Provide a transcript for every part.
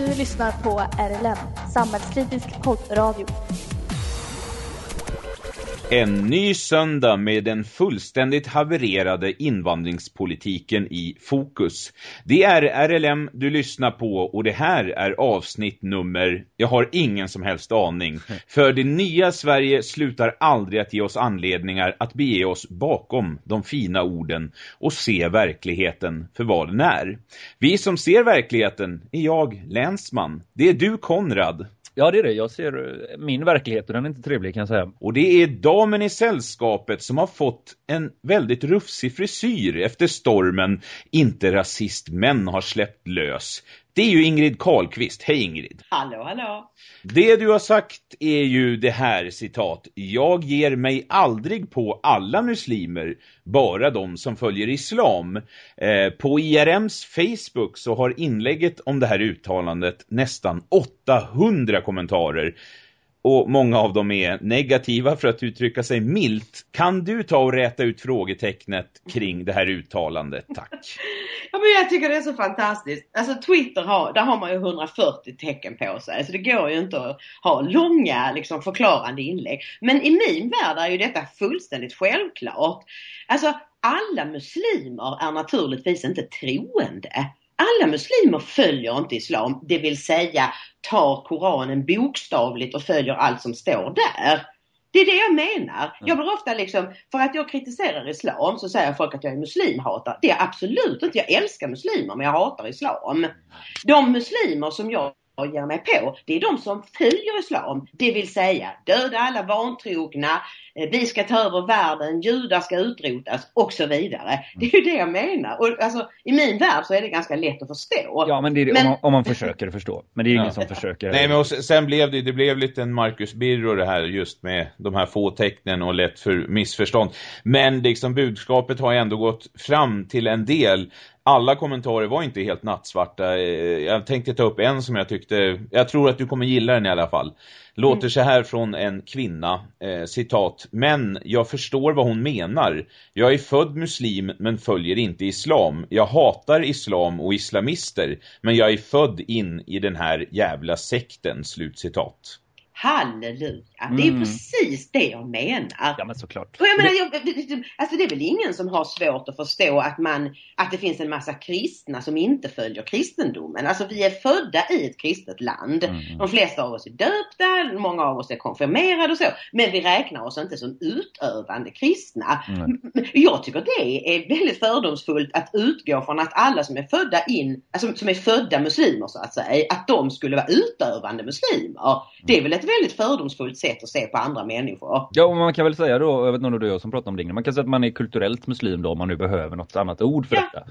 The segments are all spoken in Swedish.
Du lyssnar på RLM, samhällskritisk poddradio. En ny söndag med den fullständigt havererade invandringspolitiken i fokus. Det är RLM du lyssnar på och det här är avsnitt nummer, jag har ingen som helst aning. För det nya Sverige slutar aldrig att ge oss anledningar att bege oss bakom de fina orden och se verkligheten för vad den är. Vi som ser verkligheten är jag, länsman. Det är du, Konrad. Ja, det är det. Jag ser eh, min verklighet och den är inte trevlig kan jag säga. Och det är damen i sällskapet som har fått en väldigt rufsig frisyr efter stormen Inte rasist men har släppt lös. Det är ju Ingrid Karlqvist. Hej Ingrid. Hallå, hallå. Det du har sagt är ju det här citat. Jag ger mig aldrig på alla muslimer, bara de som följer islam. Eh, på IRMs Facebook så har inlägget om det här uttalandet nästan 800 kommentarer och många av dem är negativa för att uttrycka sig milt. Kan du ta och räta ut frågetecknet kring det här uttalandet? Tack. ja, men jag tycker det är så fantastiskt. Alltså Twitter har, där har man ju 140 tecken på sig. Så det går ju inte att ha långa liksom, förklarande inlägg. Men i min värld är ju detta fullständigt självklart. Alltså alla muslimer är naturligtvis inte troende alla muslimer följer inte islam, det vill säga tar Koranen bokstavligt och följer allt som står där. Det är det jag menar. Jag blir ofta liksom, för att jag kritiserar islam så säger folk att jag är muslimhatare. Det är absolut inte. Jag älskar muslimer men jag hatar islam. De muslimer som jag ger mig på, det är de som följer islam. Det vill säga döda alla vantrogna, eh, vi ska ta över världen, judar ska utrotas och så vidare. Det är ju det jag menar. Och alltså, I min värld så är det ganska lätt att förstå. Ja, men det är det, men... Om, man, om, man, försöker förstå. Men det är ju ja. ingen som försöker. Nej, men sen blev det, det blev lite en Marcus Birro det här just med de här få tecknen och lätt för missförstånd. Men liksom budskapet har ändå gått fram till en del alla kommentarer var inte helt nattsvarta. Jag tänkte ta upp en som jag tyckte, jag tror att du kommer gilla den i alla fall. Låter mm. så här från en kvinna, eh, citat, men jag förstår vad hon menar. Jag är född muslim men följer inte islam. Jag hatar islam och islamister, men jag är född in i den här jävla sekten, slutcitat. Halleluja! Mm. Det är mm. precis det jag menar. Ja men såklart. Och jag menar, jag, alltså det är väl ingen som har svårt att förstå att man, att det finns en massa kristna som inte följer kristendomen. Alltså vi är födda i ett kristet land. Mm. De flesta av oss är döpta, många av oss är konfirmerade och så. Men vi räknar oss inte som utövande kristna. Mm. Jag tycker det är väldigt fördomsfullt att utgå från att alla som är födda in, alltså som är födda muslimer så att säga, att de skulle vara utövande muslimer. Det är väl ett väldigt fördomsfullt sätt att se på andra människor. Ja, och man kan väl säga då, jag vet inte om det är jag som pratar om det, man kan säga att man är kulturellt muslim då om man nu behöver något annat ord för ja. detta.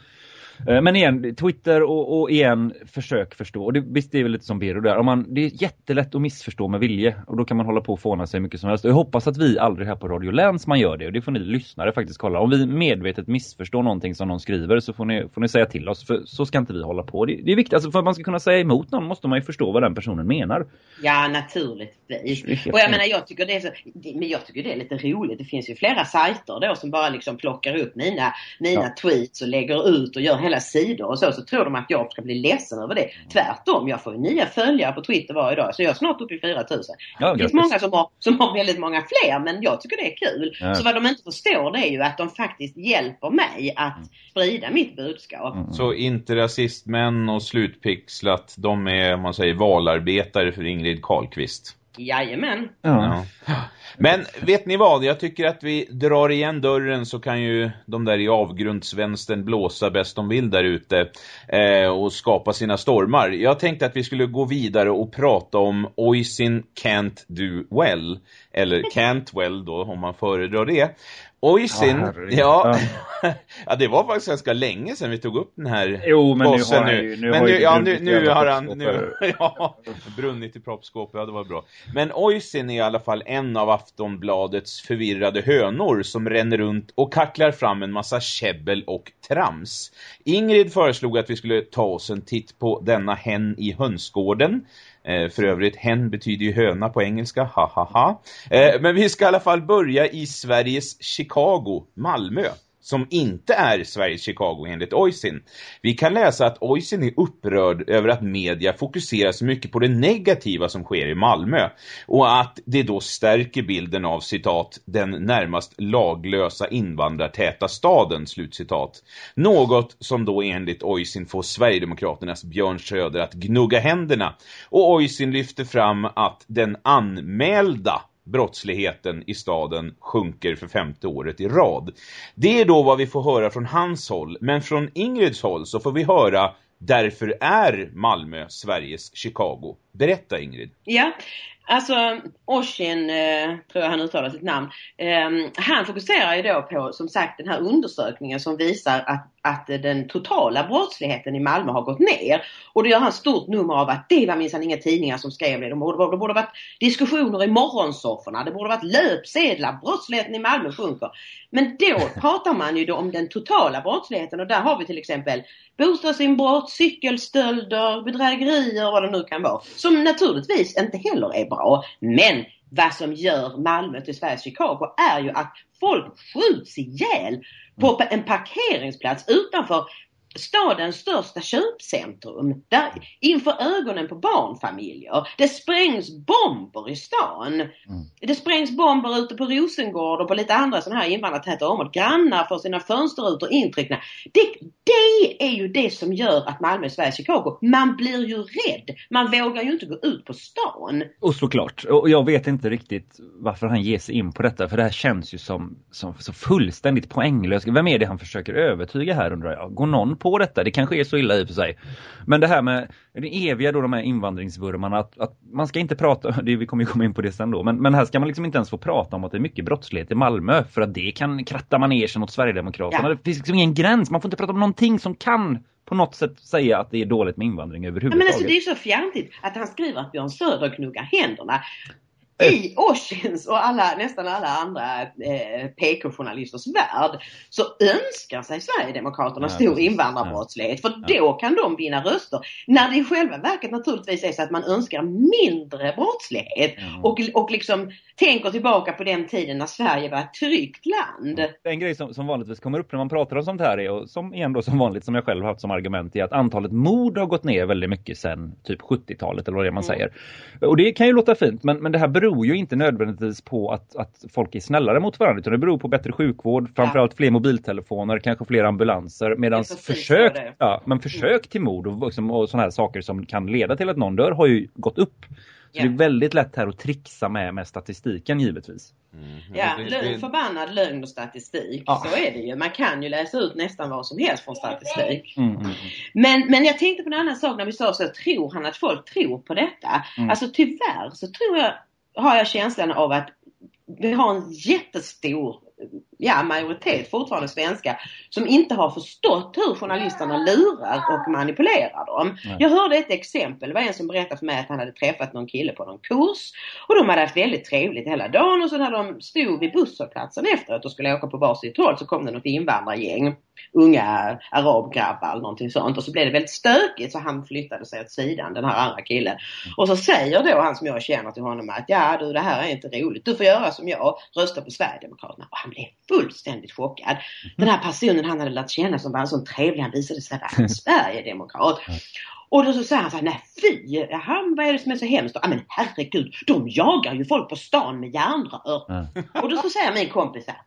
Eh, men igen, Twitter och, och igen, försök förstå. Och det, visst, det är väl lite som Bero där. Om man, det är jättelätt att missförstå med vilje. Och då kan man hålla på och fåna sig mycket som helst. Och jag hoppas att vi aldrig här på Radio Läns man gör det. Och det får ni lyssnare faktiskt kolla. Om vi medvetet missförstår någonting som någon skriver så får ni, får ni säga till oss. För så ska inte vi hålla på. Det, det är viktigt. Alltså för att man ska kunna säga emot någon måste man ju förstå vad den personen menar. Ja, naturligtvis. Och jag menar, jag tycker det är så, men jag tycker det är lite roligt. Det finns ju flera sajter då som bara liksom plockar upp mina, mina ja. tweets och lägger ut och gör hela sidor och så så, tror de att jag ska bli ledsen över det. Tvärtom, jag får nya följare på Twitter varje dag. Så jag är snart uppe i 4000. Ja, det finns många som har, som har väldigt många fler men jag tycker det är kul. Ja. Så vad de inte förstår det är ju att de faktiskt hjälper mig att mm. sprida mitt budskap. Mm. Så inte rasistmän och slutpixlat, de är om man säger valarbetare för Ingrid Karlqvist. Jajamän. Ja. Men vet ni vad, jag tycker att vi drar igen dörren så kan ju de där i avgrundsvänstern blåsa bäst de vill där ute eh, och skapa sina stormar. Jag tänkte att vi skulle gå vidare och prata om Oisin Can't Do Well, eller Can't Well då om man föredrar det. Oisin, ja, ja, ja, det var faktiskt ganska länge sedan vi tog upp den här Jo, men nu har han ju, nu men nu, ja, nu, nu har han nu, ja, brunnit i proppskåpet, ja det var bra. Men Oisin är i alla fall en av Aftonbladets förvirrade hönor som ränner runt och kacklar fram en massa käbbel och trams. Ingrid föreslog att vi skulle ta oss en titt på denna hen i hönsgården. Eh, för övrigt, hen betyder ju höna på engelska, ha ha ha. Eh, men vi ska i alla fall börja i Sveriges Chicago, Malmö som inte är Sveriges Chicago enligt Oisin. Vi kan läsa att Oisin är upprörd över att media fokuserar så mycket på det negativa som sker i Malmö och att det då stärker bilden av citat den närmast laglösa invandrartäta staden slutcitat. Något som då enligt Oisin får Sverigedemokraternas Björn Söder att gnugga händerna och Oisin lyfter fram att den anmälda brottsligheten i staden sjunker för femte året i rad. Det är då vad vi får höra från hans håll, men från Ingrids håll så får vi höra Därför är Malmö Sveriges Chicago. Berätta Ingrid. Ja, alltså Oshin, eh, tror jag han uttalar sitt namn, eh, han fokuserar ju då på som sagt den här undersökningen som visar att att den totala brottsligheten i Malmö har gått ner. Och då gör han stort nummer av att det var minsann inga tidningar som skrev det. Det borde, det borde varit diskussioner i morgonsofforna. Det borde varit löpsedlar. Brottsligheten i Malmö sjunker. Men då pratar man ju då om den totala brottsligheten och där har vi till exempel bostadsinbrott, cykelstölder, bedrägerier vad det nu kan vara. Som naturligtvis inte heller är bra. Men vad som gör Malmö till Sveriges Chicago är ju att folk skjuts ihjäl på en parkeringsplats utanför stadens största köpcentrum. Där, inför ögonen på barnfamiljer. Det sprängs bomber i stan. Mm. Det sprängs bomber ute på Rosengård och på lite andra sådana här invandrartäta områden. Grannar får sina fönsterrutor intryckna. Det, det är ju det som gör att Malmö är Sveriges Chicago. Man blir ju rädd. Man vågar ju inte gå ut på stan. Och såklart. Och jag vet inte riktigt varför han ger sig in på detta. För det här känns ju som, som så fullständigt poänglöst. Vem är det han försöker övertyga här undrar jag? Går någon på detta. Det kanske är så illa i och för sig. Men det här med det eviga då de här invandringsvurmarna att, att man ska inte prata, det, vi kommer ju komma in på det sen då, men, men här ska man liksom inte ens få prata om att det är mycket brottslighet i Malmö för att det kan kratta manegen åt Sverigedemokraterna. Ja. Det finns liksom ingen gräns, man får inte prata om någonting som kan på något sätt säga att det är dåligt med invandring överhuvudtaget. Men alltså det är så fjantigt att han skriver att Björn Söder knuggar händerna i Oshins och alla, nästan alla andra eh, PK-journalisters värld så önskar sig Sverigedemokraterna ja, stor invandrarbrottslighet för ja. då kan de vinna röster. När det i själva verket naturligtvis är så att man önskar mindre brottslighet ja. och, och liksom tänker tillbaka på den tiden när Sverige var ett tryggt land. En grej som, som vanligtvis kommer upp när man pratar om sånt här är, och som igen då som vanligt som jag själv har haft som argument är att antalet mord har gått ner väldigt mycket sedan typ 70-talet eller vad det är man mm. säger. Och det kan ju låta fint men, men det här beror beror ju inte nödvändigtvis på att, att folk är snällare mot varandra utan det beror på bättre sjukvård, framförallt fler mobiltelefoner, kanske fler ambulanser. Medan försök, ja, men försök till mord och, liksom, och sådana här saker som kan leda till att någon dör har ju gått upp. Så yeah. det är väldigt lätt här att trixa med, med statistiken givetvis. Mm. Ja, lögn, förbannad lögn och statistik. Ja. Så är det ju. Man kan ju läsa ut nästan vad som helst från statistik. Mm, mm, mm. men, men jag tänkte på en annan sak när vi sa så. Tror han att folk tror på detta? Mm. Alltså tyvärr så tror jag har jag känslan av att vi har en jättestor ja, majoritet fortfarande svenska som inte har förstått hur journalisterna lurar och manipulerar dem. Nej. Jag hörde ett exempel. Det var en som berättade för mig att han hade träffat någon kille på någon kurs och de hade haft väldigt trevligt hela dagen och så när de stod vid busshållplatsen efteråt och skulle åka på varsitt håll så kom det något invandrargäng. Unga arabgrabbar eller någonting sånt och så blev det väldigt stökigt så han flyttade sig åt sidan den här andra killen. Och så säger då han som jag känner till honom att ja du det här är inte roligt. Du får göra som jag, rösta på Sverigedemokraterna. Och han blev fullständigt chockad. Den här personen han hade lärt känna som var en sån trevlig, han visade sig vara en Sverigedemokrat. Och då så säger han så här, nej fy, jaha, vad är det som är så hemskt? Ja men herregud, de jagar ju folk på stan med järnrör. Mm. Och då så säger min kompis här,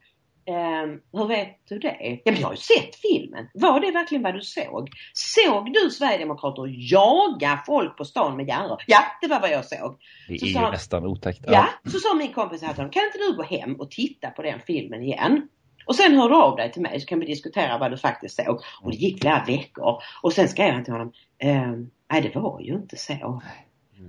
ehm, hur vet du det? Ja men jag har ju sett filmen. Var det verkligen vad du såg? Såg du Sverigedemokrater jaga folk på stan med järnrör? Ja, det var vad jag såg. Det så är ju nästan otäckt. Ja. ja, så sa min kompis här kan inte du gå hem och titta på den filmen igen? Och sen hör du av dig till mig så kan vi diskutera vad du faktiskt såg. Och det gick flera veckor. Och sen skrev han till honom, ehm, nej det var ju inte så.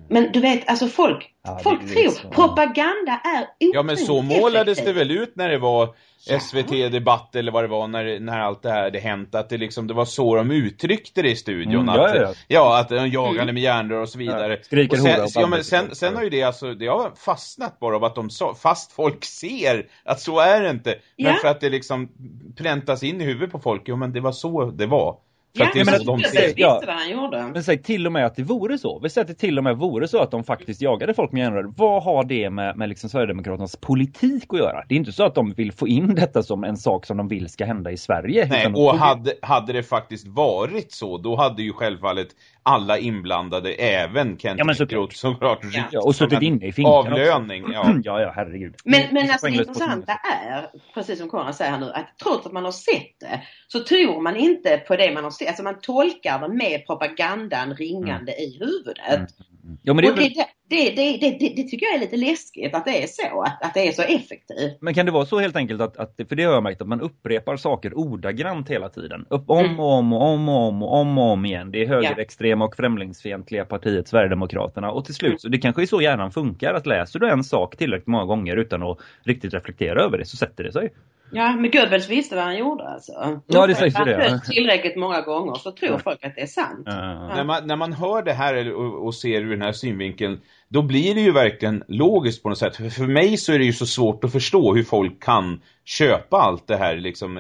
Men du vet, alltså folk, ja, folk tror, så. propaganda är Ja men så målades effektiv. det väl ut när det var SVT-debatt eller vad det var när, när allt det här hade hänt. Att det liksom, det var så de uttryckte det i studion. Mm, att, ja, ja. ja, att de jagade mm. med järnrör och så vidare. Ja, skriker och sen, och ja, men sen, sen har ju det alltså, det har fastnat bara av att de sa, fast folk ser att så är det inte. Men för att det liksom präntas in i huvudet på folk, jo men det var så det var. För att det är men så de ser. ja. vad han gjorde. Men säg till och med att det vore så. Vi säger att det till och med vore så att de faktiskt jagade folk med järnrör. Vad har det med, med liksom Sverigedemokraternas politik att göra? Det är inte så att de vill få in detta som en sak som de vill ska hända i Sverige. Nej, och hade, hade det faktiskt varit så, då hade ju självfallet alla inblandade, även Kent Ja, men Ekeroth, såklart Ja. Ja, och som suttit en inne i finkan också. Avlöning, ja. ja, ja, herregud. Men, Det är men så alltså det intressanta är, precis som Konrad säger här nu, att trots att man har sett det så tror man inte på det man har sett. Alltså man tolkar det med propagandan ringande i huvudet. Mm. Ja, men det det, tycker jag är lite läskigt att det är så, att, att det är så effektivt. Men kan det vara så helt enkelt att, att för det har jag märkt att man upprepar saker ordagrant hela tiden. Upp, om Mm. och om och om och om och om och om igen. Det är högerextrema och främlingsfientliga partiet Sverigedemokraterna. Och till slut, så det kanske är så hjärnan funkar, att läser du en sak tillräckligt många gånger utan att riktigt reflektera över det så sätter det sig. Ja, men Goebbels visste vad han gjorde alltså. Ja, det sägs ju det, ja. tillräckligt många gånger så tror folk att det är sant. Uh, När man, när man hör det här och, och ser ur den här synvinkeln, då blir det ju verkligen logiskt på något sätt. För, för mig så är det ju så svårt att förstå hur folk kan köpa allt det här, liksom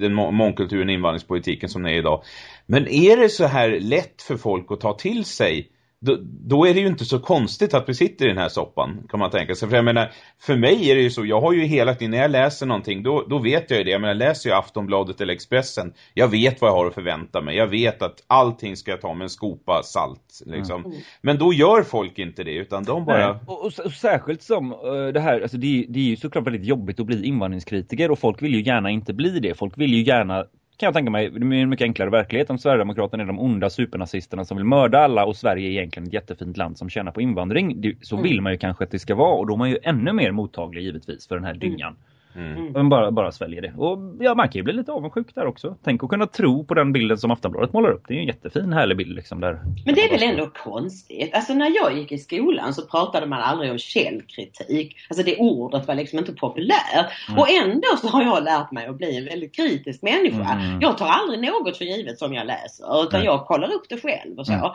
den må- mångkulturen, invandringspolitiken som det är idag. Men är det så här lätt för folk att ta till sig, då, då är det ju inte så konstigt att vi sitter i den här soppan, kan man tänka sig. För jag menar, för mig är det ju så, jag har ju hela tiden, när jag läser någonting, då, då vet jag ju det. Jag menar, läser jag Aftonbladet eller Expressen, jag vet vad jag har att förvänta mig. Jag vet att allting ska jag ta med en skopa salt, liksom. Mm. Men då gör folk inte det, utan de bara... Nej, och, och, och särskilt som eh, det här, alltså det, är- det är ju såklart väldigt jobbigt att bli invandringskritiker och folk vill ju gärna inte bli det. Folk vill ju gärna, kan jag tänka mig, det är en mycket enklare verklighet om Sverigedemokraterna är de onda supernazisterna som vill mörda alla och Sverige är egentligen ett jättefint land som tjänar på invandring. Det, så Mm. vill man ju kanske att det ska vara och då är man ju ännu mer mottaglig givetvis för den här dyngan. Mm. Men bara, bara sväljer det. Och ja, man kan ju bli lite avundsjuk där också. Tänk att kunna tro på den bilden som Aftonbladet målar upp. Det är ju en jättefin härlig bild liksom där. Men det är väl ändå konstigt. Alltså när jag gick i skolan så pratade man aldrig om källkritik. Alltså det ordet var liksom inte populärt. Mm. Och ändå så har jag lärt mig att bli en väldigt kritisk människa. Mm. Jag tar aldrig något för givet som jag läser utan Nej. jag kollar upp det själv och så. Mm.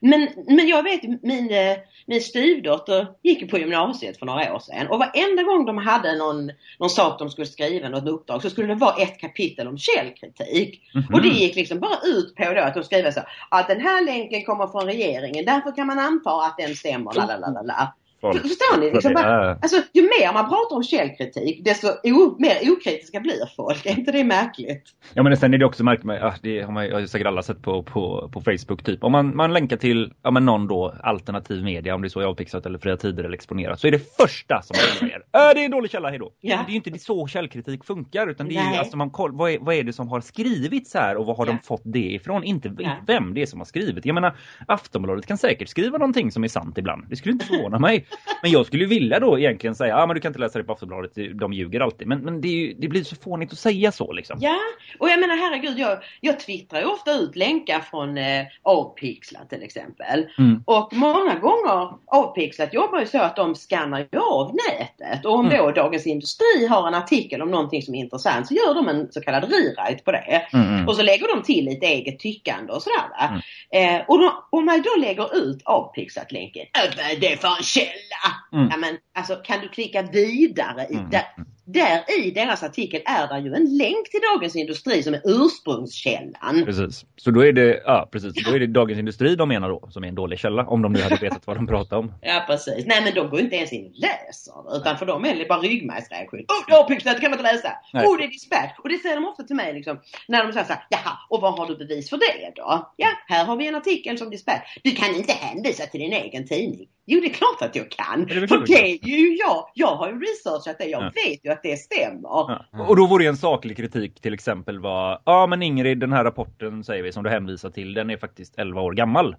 Men, men jag vet min, eh, min styvdotter gick på gymnasiet för några år sedan och varenda gång de hade någon, någon sak de skulle skriva, något uppdrag, så skulle det vara ett kapitel om källkritik. Mhm. Och det gick liksom bara ut på då att de skriver så att den här länken kommer från regeringen, därför kan man anta att den stämmer, la Farligt. Förstår ni? Liksom bara, alltså, ju mer man pratar om källkritik, desto o, mer okritiska blir folk. Är inte det märkligt? Ja men sen är det också märkt med, ja, det har man ju säkert alla sett på, på, på Facebook typ. Om man, man länkar till ja, men någon då alternativ media, om det är så jag har pixat eller Fria Tider eller Exponerat, så är det första som man säger, äh, det är en dålig källa, hejdå. Ja. Men det är ju inte så källkritik funkar utan det är ju alltså man koll, vad, är, vad är det som har skrivits här och vad har Ja. de fått det ifrån? Inte Ja. vem det är som har skrivit. Jag menar Aftonbladet kan säkert skriva någonting som är sant ibland. Det skulle inte förvåna mig. Men jag skulle vilja då egentligen säga, ja ah, men du kan inte läsa det på Aftonbladet, de ljuger alltid. Men, men det, ju, det blir så fånigt att säga så liksom. Ja, och jag menar herregud, jag, jag twittrar ju ofta ut länkar från eh, Avpixlat till exempel. Mm. Och många gånger, Avpixlat jobbar ju så att de skannar ju av nätet. Och om Mm. då Dagens Industri har en artikel om någonting som är intressant så gör de en så kallad rewrite på det. Mm, mm. Och så lägger de till lite eget tyckande och sådär va. Eh, och om man då lägger ut Avpixlat-länken, äh, vad är det för en källa? Mm. Ja men alltså kan du klicka vidare i Mm. där, där i deras artikel är det ju en länk till Dagens Industri som är ursprungskällan. Precis. Så då är det, ja precis, då är det Dagens Industri de menar då, som är en dålig källa, om de nu hade vetat vad de pratar om. Ja precis. Nej men de går inte ens in och läser utan för dem är det bara ryggmärgsreaktion. Oh, det har Pixlat, det kan man inte läsa. Nej. Oh, det är dispatch. Och det säger de ofta till mig liksom. När de säger såhär, jaha, och vad har du bevis för det då? Ja, här har vi en artikel som dispatch. Du kan inte hänvisa till din egen tidning. Jo, det är klart att jag kan. det för det är ju jag. Jag har ju researchat det. Jag Ja. vet ju att det stämmer. Ja. Och då vore en saklig kritik till exempel var, ja men Ingrid den här rapporten säger vi som du hänvisar till, den är faktiskt 11 år gammal.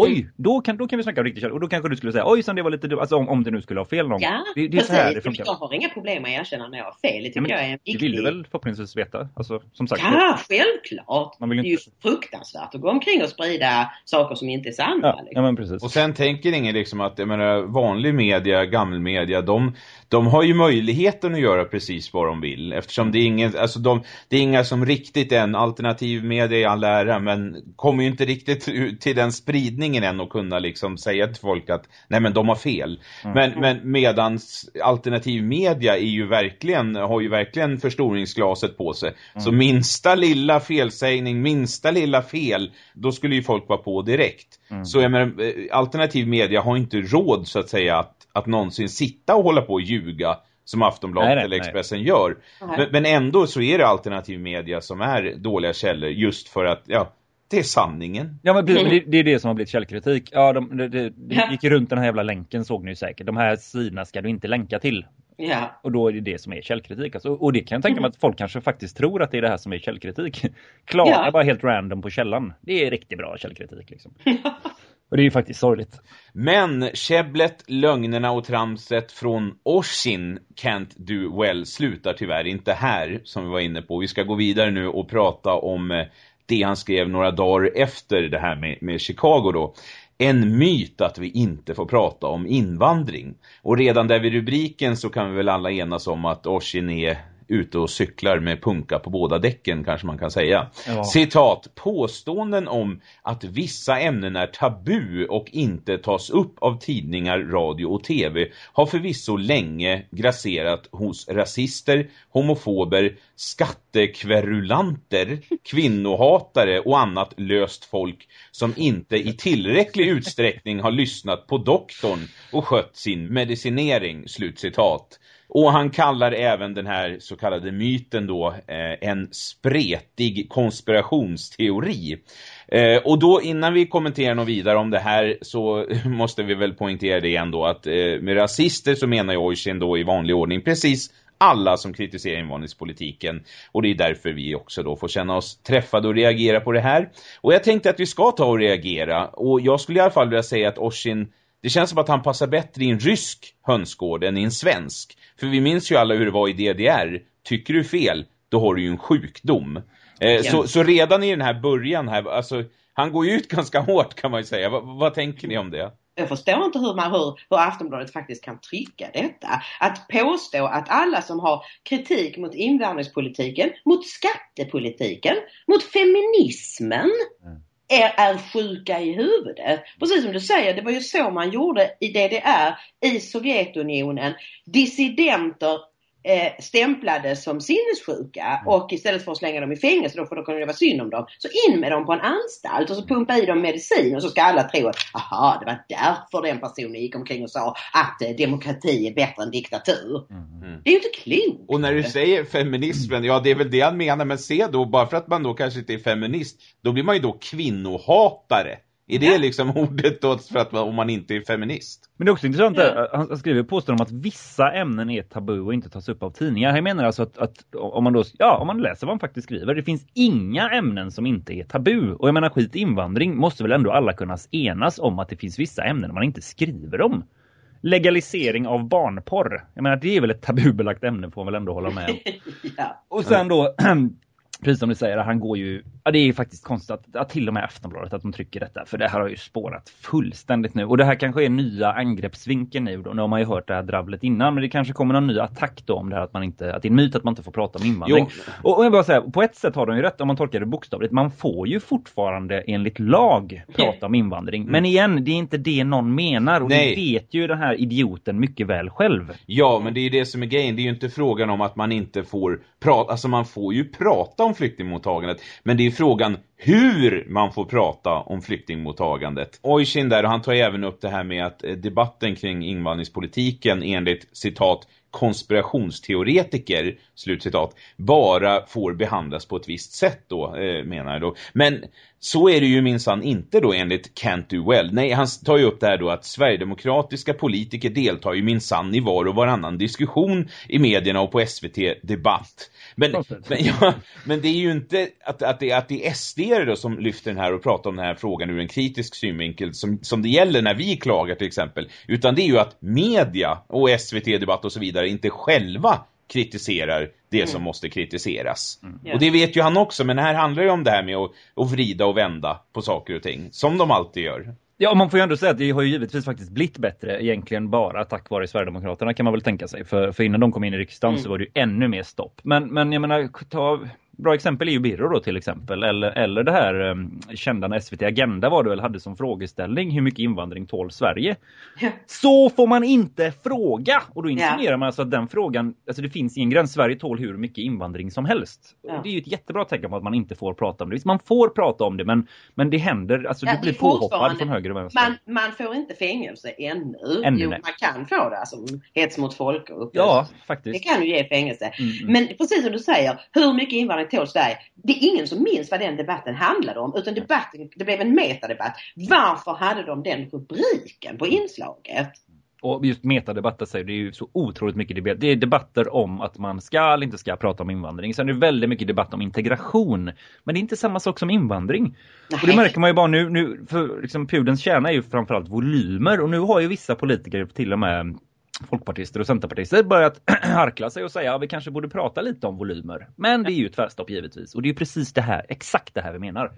Oj, då kan, då kan vi snacka om riktig källa. Och då kanske du skulle säga, oj som det var lite dumt, alltså om, om det nu skulle ha fel någon. Ja, det, det är så här det precis. funkar. Jag har inga problem med att erkänna när jag har fel. Det tycker Ja, jag är en Det viktig... vill du väl förhoppningsvis veta? Alltså som sagt. Ja, självklart. Man vill Det är ju inte- fruktansvärt att gå omkring och sprida saker som inte är sanna. Ja, liksom. ja men precis. Och sen tänker ingen liksom att, jag menar, vanlig media, gammelmedia, de, de har ju möjligheten att göra precis vad de vill. Eftersom det är ingen, alltså de, det är inga som riktigt är en alternativ media i all ära, men kommer ju inte riktigt till den spridning sanningen än att kunna liksom säga till folk att nej men de har fel. Mm. Men, men medans alternativ media är ju verkligen, har ju verkligen förstoringsglaset på sig. Mm. Så minsta lilla felsägning, minsta lilla fel, då skulle ju folk vara på direkt. Mm. Så jag menar, eh, alternativ media har inte råd så att säga att, att någonsin sitta och hålla på och ljuga som Aftonbladet nej, eller Expressen nej. gör. Men, men, ändå så är det alternativ media som är dåliga källor just för att, ja, det är sanningen. Ja, men det, det är det som har blivit källkritik. Ja, de, det, det, det gick runt den här jävla länken såg ni ju säkert. De här sidorna ska du inte länka till. Ja. Och då är det det som är källkritik. Alltså, och det kan jag tänka mig att folk kanske faktiskt tror att det är det här som är källkritik. Klaga ja. bara helt random på källan. Det är riktigt bra källkritik liksom. Och det är ju faktiskt sorgligt. Men käbblet, lögnerna och tramset från Oshin Can't Do Well slutar tyvärr inte här som vi var inne på. Vi ska gå vidare nu och prata om eh, det han skrev några dagar efter det här med, med Chicago då. En myt att vi inte får prata om invandring. Och redan där vid rubriken så kan vi väl alla enas om att Oshin är ute och cyklar med punka på båda däcken kanske man kan säga. Ja. Citat, påståenden om att vissa ämnen är tabu och inte tas upp av tidningar, radio och tv har förvisso länge grasserat hos rasister, homofober, skattekverulanter, kvinnohatare och annat löst folk som inte i tillräcklig utsträckning har lyssnat på doktorn och skött sin medicinering, slutcitat. Och han kallar även den här så kallade myten då eh, en spretig konspirationsteori. Eh, och då innan vi kommenterar något vidare om det här så måste vi väl poängtera det igen då att eh, med rasister så menar jag Oisin då i vanlig ordning precis alla som kritiserar invandringspolitiken. Och det är därför vi också då får känna oss träffade och reagera på det här. Och jag tänkte att vi ska ta och reagera. Och jag skulle i alla fall vilja säga att Oshin det känns som att han passar bättre i en rysk hönsgård än i en svensk. För vi minns ju alla hur det var i DDR. Tycker du fel, då har du ju en sjukdom. Eh, så, så, redan i den här början här, alltså, han går ju ut ganska hårt kan man ju säga. V vad tänker ni om det? Jag förstår inte hur, man, hur, hur Aftonbladet faktiskt kan trycka detta. Att påstå att alla som har kritik mot invandringspolitiken, mot skattepolitiken, mot feminismen, mm är, är sjuka i huvudet. Precis som du säger, det var ju så man gjorde i DDR, i Sovjetunionen. Dissidenter eh, stämplades som sinnessjuka mm. och istället för att slänga dem i fängelse då för då kunde det vara synd om dem. Så in med dem på en anstalt och så pumpa i dem medicin och så ska alla tro att aha det var därför den personen gick omkring och sa att eh, demokrati är bättre än diktatur. Mm. Det är ju inte klokt. Och när du säger feminismen, ja det är väl det han menar men se då, bara för att man då kanske inte är feminist, då blir man ju då kvinnohatare. Är det liksom ordet då för att om man inte är feminist? Men det är också intressant ja. han skriver påstår om att vissa ämnen är tabu och inte tas upp av tidningar. Han menar alltså att, att, om man då ja, om man läser vad han faktiskt skriver, det finns inga ämnen som inte är tabu. Och jag menar skit invandring måste väl ändå alla kunna enas om att det finns vissa ämnen man inte skriver om. Legalisering av barnporr. Jag menar det är väl ett tabubelagt ämne får man väl ändå hålla med om. ja. Och sen då precis som du säger, han går ju... Ja, det är ju faktiskt konstigt att, att till och med Aftonbladet att de trycker detta. För det här har ju spårat fullständigt nu. Och det här kanske är nya angreppsvinkeln nu. Då. Nu har man ju hört det här dravlet innan. Men det kanske kommer någon ny attack då om det här att, man inte, att det är en myt att man inte får prata om invandring. Och, och jag bara säga, på ett sätt har de ju rätt om man tolkar det bokstavligt. Man får ju fortfarande enligt lag prata om invandring. Men igen, det är inte det någon menar. Och Nej. det vet ju den här idioten mycket väl själv. Ja, men det är ju det som är grejen. Det är ju inte frågan om att man inte får prata. Alltså man får ju prata om flyktingmottagandet. Men det är frågan hur man får prata om flyktingmottagandet. Oisin där, och han tar även upp det här med att eh, debatten kring invandringspolitiken enligt citat konspirationsteoretiker, slutcitat, bara får behandlas på ett visst sätt då, eh, menar jag då. Men så är det ju minsann inte då enligt Can't Do Well. Nej, han tar ju upp det här då att Sverigedemokratiska politiker deltar ju minsann i var och varannan diskussion i medierna och på SVT Debatt. Men, men, ja, men det är ju inte att, att, det, att det är SD då som lyfter den här och pratar om den här frågan ur en kritisk synvinkel som, som det gäller när vi klagar till exempel. Utan det är ju att media och SVT Debatt och så vidare inte själva kritiserar det mm. som måste kritiseras. Mm. Yeah. Och det vet ju han också, men här handlar det om det här med att, att vrida och vända på saker och ting, som de alltid gör. Ja, man får ju ändå säga att det har ju givetvis faktiskt blivit bättre egentligen bara tack vare Sverigedemokraterna kan man väl tänka sig. För, för innan de kom in i riksdagen mm. så var det ju ännu mer stopp. Men, men jag menar, ta bra exempel är ju Birro då till exempel. Eller, eller det här um, kända när SVT Agenda var det väl hade som frågeställning hur mycket invandring tål Sverige. Ja. Så får man inte fråga! Och då insinuerar Ja. man alltså att den frågan, alltså det finns ingen gräns. Sverige tål hur mycket invandring som helst. Ja. Och det är ju ett jättebra tecken på att man inte får prata om det. Visst, man får prata om det men, men det händer, alltså Ja, du det blir påhoppad från höger och vänster. Man, man får inte fängelse ännu. Ännu, jo, nej. man kan få det, alltså hets mot folkgrupp. Ja, Det faktiskt. kan ju ge fängelse. Mm, mm. Men precis som du säger, hur mycket invandring tål Sverige? Det är ingen som minns vad den debatten handlade om. Utan debatten, det blev en metadebatt. Varför hade de den rubriken på inslaget? Och just metadebatter säger det är ju så otroligt mycket debatt. Det är debatter om att man ska eller inte ska prata om invandring. Sen är det väldigt mycket debatt om integration. Men det är inte samma sak som invandring. Och det Nej. märker man ju bara nu, nu för liksom pudens kärna är ju framförallt volymer och nu har ju vissa politiker, till och med folkpartister och centerpartister börjat harkla sig och säga att vi kanske borde prata lite om volymer. Men det är ju ett tvärstopp givetvis. Och det är ju precis det här, exakt det här vi menar.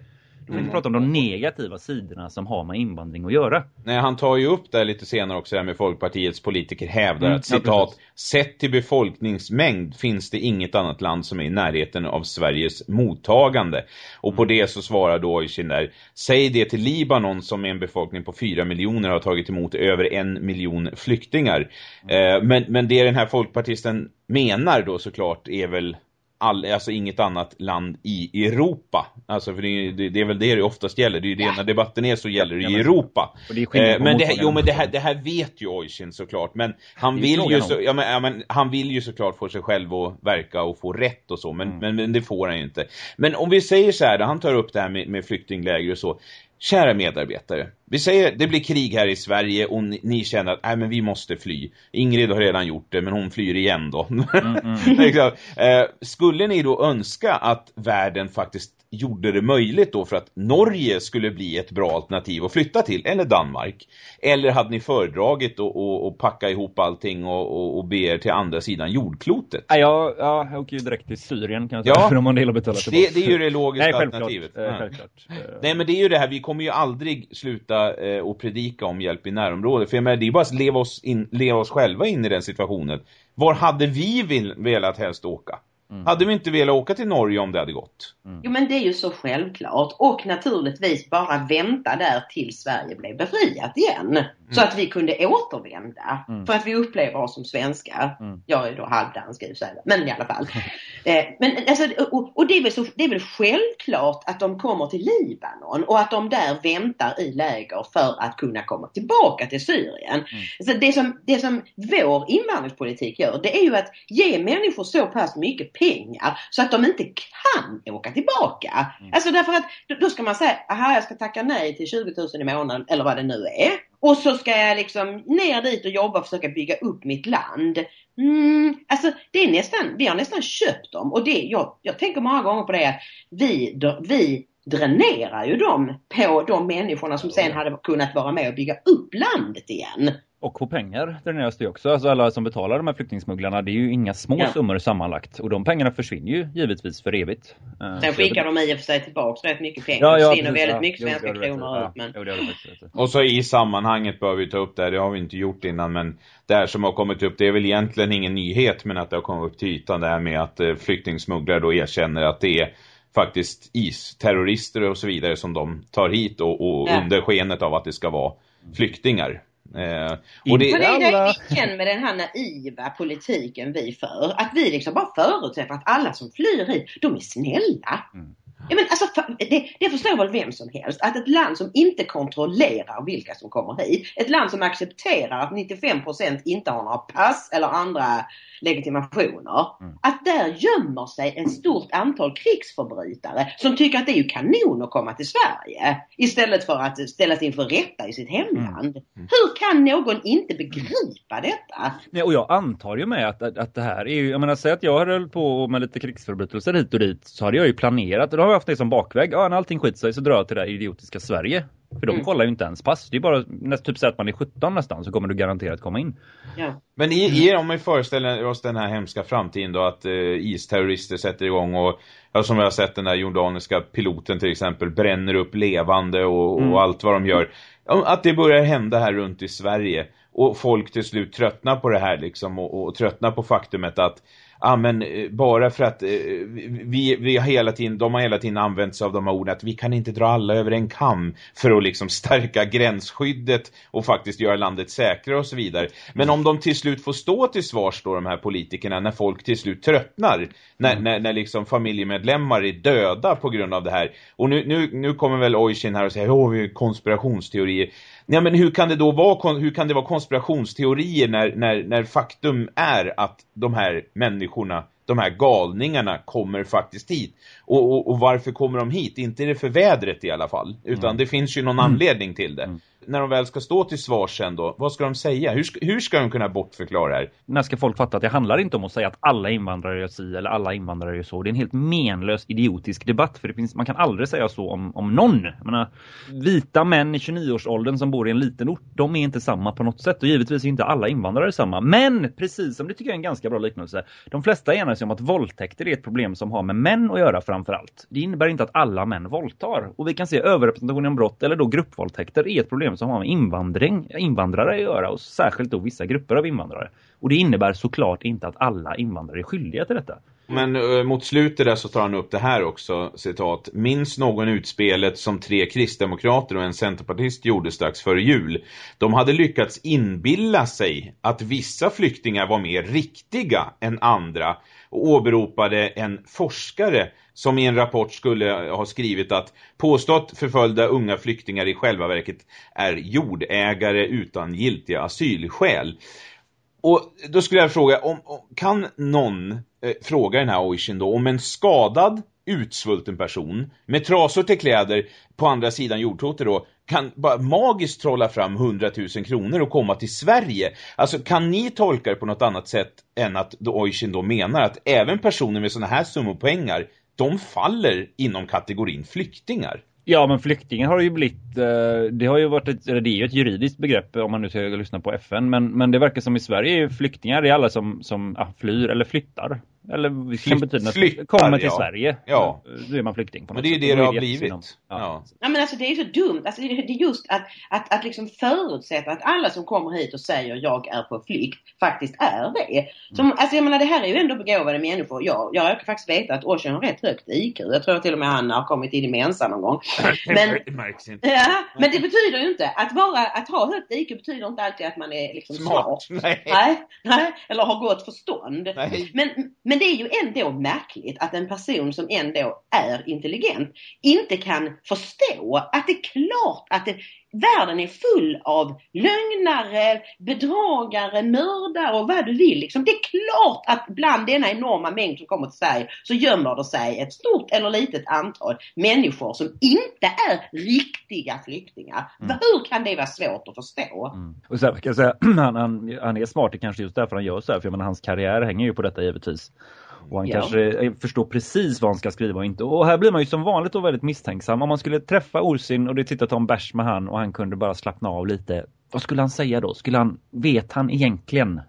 Du får inte prata om de negativa sidorna som har med invandring att göra. Nej, han tar ju upp det lite senare också här med Folkpartiets politiker hävdar Mm, att ja, citat, precis. sett till befolkningsmängd finns det inget annat land som är i närheten av Sveriges mottagande. Och på Mm. det så svarar då Oisin där, säg det till Libanon som med en befolkning på 4 miljoner har tagit emot över en miljon flyktingar. Mm. Eh, men, men det den här folkpartisten menar då såklart är väl all, alltså inget annat land i Europa. Alltså för det, är- det, det är väl det det oftast gäller. Det är ju det när debatten är så gäller det Ja, i Europa. Eh, men det, här- mottagande. jo men det här, det här vet ju Oisin såklart. Men han vill, ju så, ja, men, ja, men, han vill ju såklart få sig själv att verka och få rätt och så. Men, Mm. men, men det får han ju inte. Men om vi säger så här då, han tar upp det här med, med flyktingläger och så. Kära medarbetare, vi säger det blir krig här i Sverige och ni, ni känner att nej, men vi måste fly. Ingrid har redan gjort det men hon flyr igen då. mm. Liksom, eh, skulle ni då önska att världen faktiskt gjorde det möjligt då för att Norge skulle bli ett bra alternativ att flytta till, eller Danmark? Eller hade ni föredragit att packa ihop allting och, och, och be er till andra sidan jordklotet? Ja, jag, ja, jag åker ju direkt till Syrien kan jag säga. Ja. För de har en del att betala tillbaka. Det, det är ju det logiska Nej, självklart. alternativet. Eh, självklart. Eh, Nej men det är ju det här, vi kommer ju aldrig sluta eh, och predika om hjälp i närområdet. För jag menar, det är bara att leva oss, in, leva oss själva in i den situationen. Var hade vi vill, velat helst åka? Mm. Hade vi inte velat åka till Norge om det hade gått? Jo men det är ju så självklart. Och naturligtvis bara vänta där tills Sverige blev befriat igen. Så att vi kunde återvända. Mm. För att vi upplever oss som svenskar. Mm. Jag är då halvdansk i sig, men i alla fall. eh, men alltså, och, och det, är väl så, det är väl självklart att de kommer till Libanon och att de där väntar i läger för att kunna komma tillbaka till Syrien. Så det, som, det som vår invandringspolitik gör det är ju att ge människor så pass mycket pengar så att de inte kan åka tillbaka. Alltså därför att då, då ska man säga, aha jag ska tacka nej till 20 000 i månaden eller vad det nu är. Och så ska jag liksom ner dit och jobba och försöka bygga upp mitt land. Mm, alltså det är nästan, vi har nästan köpt dem och det, jag, jag tänker många gånger på det att vi, vi dränerar ju dem på de människorna som sen hade kunnat vara med och bygga upp landet igen. Och på pengar dräneras det också. Alltså alla som betalar de här flyktingsmugglarna, det är ju inga små Ja. summor sammanlagt. Och de pengarna försvinner ju givetvis för evigt. Eh, Sen skickar de i och för sig tillbaks rätt mycket pengar. Ja, det ja, försvinner precis, väldigt mycket Jo, svenska det i. kronor ut. Men... jo, det i. Och så i sammanhanget bör vi ta upp det här, det har vi inte gjort innan men det här som har kommit upp, det är väl egentligen ingen nyhet men att det har kommit upp till ytan det här med att eh, flyktingsmugglare då erkänner att det är faktiskt IS-terrorister och så vidare som de tar hit och, och Ja. under skenet av att det ska vara flyktingar. Eh, och det, Men det är Alla- det igen med den här naiva politiken vi för. Att vi liksom bara förutsätter att alla som flyr hit, de är snälla. Mm. Ja, men alltså, det, det förstår väl vem som helst. Att ett land som inte kontrollerar vilka som kommer hit, ett land som accepterar att 95% inte har några pass eller andra legitimationer. Mm. Att där gömmer sig ett stort antal krigsförbrytare som tycker att det är ju kanon att komma till Sverige. Istället för att ställas inför rätta i sitt hemland. Hur kan någon inte begripa detta? Nej, och jag antar ju med att, att, att det här är ju, jag menar säg att jag höll på med lite krigsförbrytelser hit och dit så hade jag ju planerat, och då har jag haft det som bakväg, ja när allting skiter sig så drar jag till det här idiotiska Sverige. För de Mm. kollar ju inte ens pass, det är bara näst, typ så att man är 17 nästan så kommer du garanterat komma in. Ja. Men i, i, om vi föreställer oss den här hemska framtiden då att eh, IS-terrorister sätter igång och ja, som vi har sett den där jordaniska piloten till exempel bränner upp levande och, och Mm. allt vad de gör. Att det börjar hända här runt i Sverige och folk till slut tröttnar på det här liksom och, och tröttnar på faktumet att ja men eh, bara för att eh, vi, vi har hela tiden, de har hela tiden använt sig av de här orden att vi kan inte dra alla över en kam för att liksom stärka gränsskyddet och faktiskt göra landet säkrare och så vidare. Men om de till slut får stå till svars då de här politikerna när folk till slut tröttnar, när, mm. när, när liksom familjemedlemmar är döda på grund av det här. Och nu, nu, nu kommer väl Oisin här och säger, åh vi är konspirationsteorier. Ja, men hur kan det då vara, hur kan det vara konspirationsteorier när, när, när faktum är att de här människorna, de här galningarna kommer faktiskt hit? Och, och, och varför kommer de hit? Inte är det för vädret i alla fall, utan mm. det finns ju någon anledning till det. Mm när de väl ska stå till svar sen då, vad ska de säga? Hur ska, hur ska de kunna bortförklara det här? När ska folk fatta att det handlar inte om att säga att alla invandrare gör si eller alla invandrare gör så. Det är en helt menlös idiotisk debatt för det finns, man kan aldrig säga så om, om någon. Jag menar, vita män i 29-årsåldern som bor i en liten ort, de är inte samma på något sätt och givetvis är inte alla invandrare samma. Men precis som det tycker jag är en ganska bra liknelse. De flesta enas om att våldtäkter är ett problem som har med män att göra framförallt. Det innebär inte att alla män våldtar. Och vi kan se överrepresentation om brott eller då gruppvåldtäkter är ett problem som har med invandring, invandrare att göra och särskilt då vissa grupper av invandrare. Och det innebär såklart inte att alla invandrare är skyldiga till detta. Men uh, mot slutet där så tar han upp det här också, citat. Minns någon utspelet som tre kristdemokrater och en centerpartist gjorde strax före jul. De hade lyckats inbilla sig att vissa flyktingar var mer riktiga än andra och åberopade en forskare som i en rapport skulle ha skrivit att påstått förföljda unga flyktingar i själva verket är jordägare utan giltiga asylskäl. Och då skulle jag fråga, om, kan någon eh, fråga den här Oishin då om en skadad, utsvulten person med trasor till kläder på andra sidan jordklotet då kan bara magiskt trolla fram 100 000 kronor och komma till Sverige. Alltså kan ni tolka det på något annat sätt än att Oishin då menar att även personer med sådana här summor pengar de faller inom kategorin flyktingar. Ja, men flyktingar har ju blivit, eh, det har ju varit ett, det är ju ett juridiskt begrepp eh, om man nu ska lyssna på FN, men, men det verkar som i Sverige är flyktingar, det är alla som, som ja, flyr eller flyttar. Eller Flytt, betyda flyttar, kommer till ja. Sverige. Ja. Då är man flykting. På något men det är ju det det har blivit. ja. ja. ja. men alltså det är så dumt. Alltså, det är just att, att, att liksom förutsätta att alla som kommer hit och säger jag är på flykt faktiskt är det. Som, mm. Alltså jag menar det här är ju ändå begåvade människor. Jag, jag råkar faktiskt veta att Ocean har rätt högt IQ. Jag tror till och med han har kommit in i Mensa någon gång. Men, ja, men det betyder ju inte att vara, att ha högt IQ betyder inte alltid att man är liksom smart. smart. Nej. nej. Nej, eller har gott förstånd. Nej. Men, men det är ju ändå märkligt att en person som ändå är intelligent inte kan förstå att det är klart att det, världen är full av lögnare, bedragare, mördare och vad du vill. Liksom. Det är klart att bland denna enorma mängd som kommer till Sverige så gömmer det sig ett stort eller litet antal människor som inte är riktiga flyktingar. Mm. Hur kan det vara svårt att förstå? Mm. Och så här, kan jag säga, han, han, han är smart, det kanske just därför han gör så här, för jag menar, hans karriär hänger ju på detta givetvis. Och han ja. kanske förstår precis vad han ska skriva och inte. Och här blir man ju som vanligt då väldigt misstänksam. Om man skulle träffa Orsin och det och ta en bärs med han och han kunde bara slappna av lite. Vad skulle han säga då? Skulle han, vet han egentligen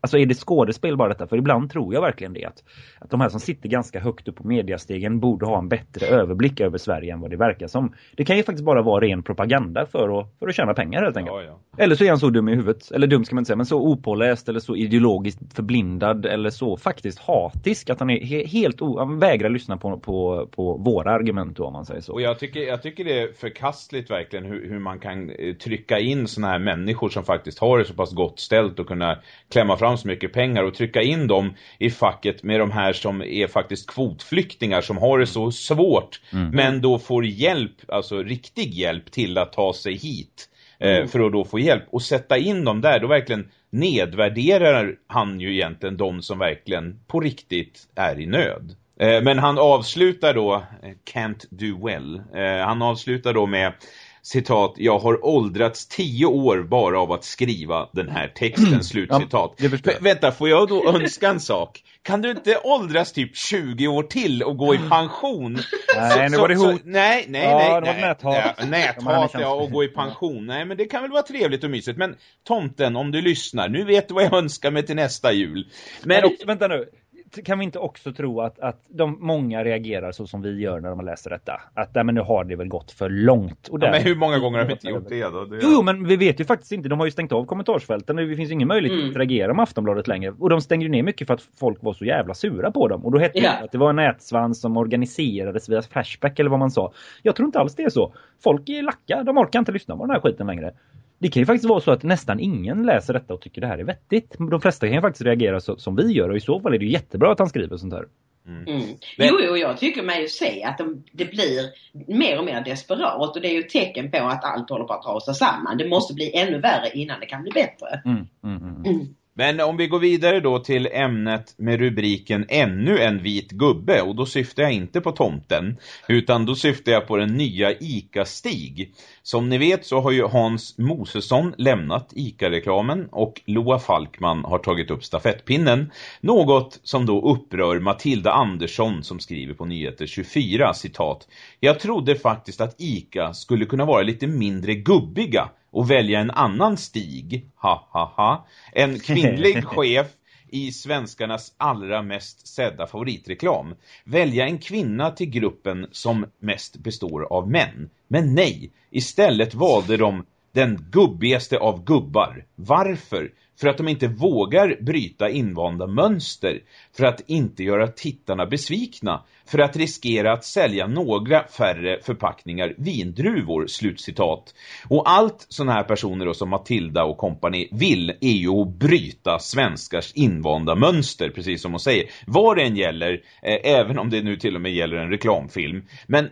Alltså är det skådespel bara detta? För ibland tror jag verkligen det. Att, att de här som sitter ganska högt upp på mediastegen borde ha en bättre överblick över Sverige än vad det verkar som. Det kan ju faktiskt bara vara ren propaganda för att, för att tjäna pengar helt enkelt. Ja, ja. Eller så är han så dum i huvudet. Eller dum ska man inte säga, men så opåläst eller så ideologiskt förblindad eller så faktiskt hatisk att han är he helt o han vägrar lyssna på, på, på våra argument då, om man säger så. Och jag tycker, jag tycker det är förkastligt verkligen hur, hur man kan eh, trycka in såna här människor som faktiskt har det så pass gott ställt och kunna klämma fram så mycket pengar och trycka in dem i facket med de här som är faktiskt kvotflyktingar som har det så svårt mm. men då får hjälp, alltså riktig hjälp till att ta sig hit eh, mm. för att då få hjälp och sätta in dem där, då verkligen nedvärderar han ju egentligen de som verkligen på riktigt är i nöd. Eh, men han avslutar då, eh, can't do well, han avslutar då med citat, jag har åldrats tio år bara av att skriva den här texten, slutcitat. Ja, vänta, får jag då önska en sak? Kan du inte åldras typ 20 år till och gå i pension? Nej, nu var det hot. nej, nej, ja, nej. nej näthat. Ja, näthat, ja, och gå i pension. Nej, men det kan väl vara trevligt och mysigt. Men tomten, om du lyssnar, nu vet du vad jag önskar mig till nästa jul. Men, men vänta nu kan vi inte också tro att, att de många reagerar så som vi gör när de läser detta? Att nej, men nu har det väl gått för långt. Och där, ja, men hur många gånger har vi inte gjort det då? Det... Jo, men vi vet ju faktiskt inte. De har ju stängt av kommentarsfälten. Det finns ingen möjlighet mm. att interagera med Aftonbladet längre. Och de stängde ju ner mycket för att folk var så jävla sura på dem. Och då hette yeah. det att det var en nätsvans som organiserades via Flashback eller vad man sa. Jag tror inte alls det är så. Folk är lacka. De orkar inte lyssna på den här skiten längre. Det kan ju faktiskt vara så att nästan ingen läser detta och tycker det här är vettigt. De flesta kan ju faktiskt reagera så, som vi gör och i så fall är det ju jättebra att han skriver sånt här. Mm. Mm. Jo, jo, jag tycker mig ju se att de, det blir mer och mer desperat och det är ju ett tecken på att allt håller på att rasa samman. Det måste bli ännu värre innan det kan bli bättre. Mm, mm, mm. mm. Men om vi går vidare då till ämnet med rubriken Ännu en vit gubbe och då syftar jag inte på tomten utan då syftar jag på den nya ICA-stig. Som ni vet så har ju Hans Mosesson lämnat ICA-reklamen och Loa Falkman har tagit upp stafettpinnen. Något som då upprör Matilda Andersson som skriver på Nyheter 24, citat. Jag trodde faktiskt att ICA skulle kunna vara lite mindre gubbiga och välja en annan stig, ha ha ha, en kvinnlig chef i svenskarnas allra mest sedda favoritreklam. Välja en kvinna till gruppen som mest består av män. Men nej, istället valde de den gubbigaste av gubbar. Varför? För att de inte vågar bryta invanda mönster. För att inte göra tittarna besvikna. För att riskera att sälja några färre förpackningar vindruvor, slutcitat. Och allt sådana här personer då, som Matilda och kompani vill är ju att bryta svenskars invanda mönster, precis som hon säger. Vad det än gäller, eh, även om det nu till och med gäller en reklamfilm. Men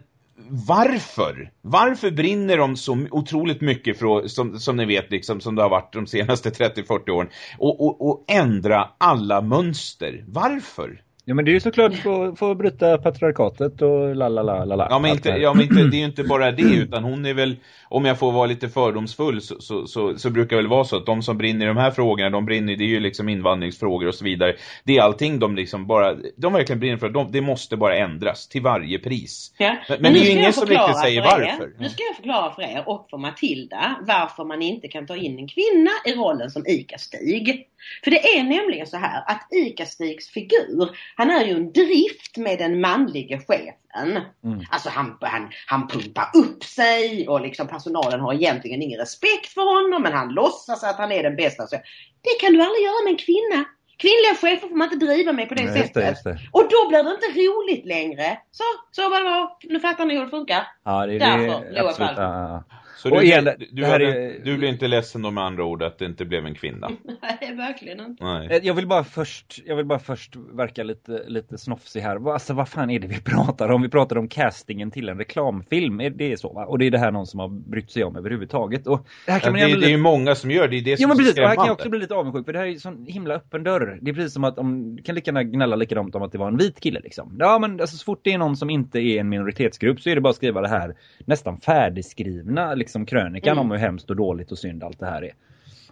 varför? Varför brinner de så otroligt mycket för, som, som ni vet liksom, som det har varit de senaste 30-40 åren och, och, och ändra alla mönster? Varför? Ja men det är ju såklart för, att bryta patriarkatet och la la la la Ja men, inte, ja, men inte, det är ju inte bara det utan hon är väl, om jag får vara lite fördomsfull så, så, så, så brukar det väl vara så att de som brinner i de här frågorna, de brinner, det är ju liksom invandringsfrågor och så vidare. Det är allting de liksom bara, de verkligen brinner för, de, det måste bara ändras till varje pris. Ja. Men, men det är ju ingen som riktigt säger varför. Nu ska jag förklara för er och för Matilda varför man inte kan ta in en kvinna i rollen som Ica-Stig. För det är nämligen så här att Ica-Stigs figur, han är ju en drift med den manlige chefen. Mm. Alltså han, han, han pumpar upp sig och liksom personalen har egentligen ingen respekt för honom men han låtsas att han är den bästa. Så, det kan du aldrig göra med en kvinna. Kvinnliga chefer får man inte driva med på det Nej, sättet. Just det, just det. Och då blir det inte roligt längre. Så, så var det Nu fattar ni hur det funkar. Ja, det, Därför, det, absolut, ja, så du, igen, du, du, hade, är... du blir inte ledsen då med andra ord att det inte blev en kvinna? Nej, verkligen inte. Nej. Eh, jag vill bara först, jag vill bara först verka lite, lite snofsig här. Alltså vad fan är det vi pratar om? Vi pratar om castingen till en reklamfilm. Det är så va? Och det är det här någon som har brytt sig om överhuvudtaget. Och det, här kan ja, det, det är ju många som gör det. Det är det ja, men precis. Och här kan jag också bli lite avundsjuk. För det här är ju sån himla öppen dörr. Det är precis som att om, kan lika gärna gnälla likadant om att det var en vit kille liksom. Ja men alltså, så fort det är någon som inte är en minoritetsgrupp så är det bara att skriva det här nästan färdigskrivna liksom krönikan mm. om hur hemskt och dåligt och synd allt det här är.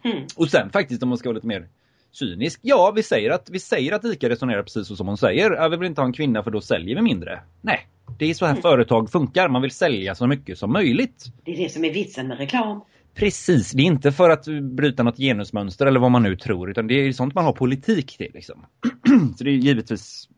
Mm. Och sen faktiskt om man ska vara lite mer cynisk. Ja, vi säger att, vi säger att ICA resonerar precis så som hon säger. Ja, vi vill inte ha en kvinna för då säljer vi mindre. Nej, det är så här mm. företag funkar. Man vill sälja så mycket som möjligt. Det är det som är vitsen med reklam. Precis, det är inte för att bryta något genusmönster eller vad man nu tror utan det är sånt man har politik till. Liksom. så det är givetvis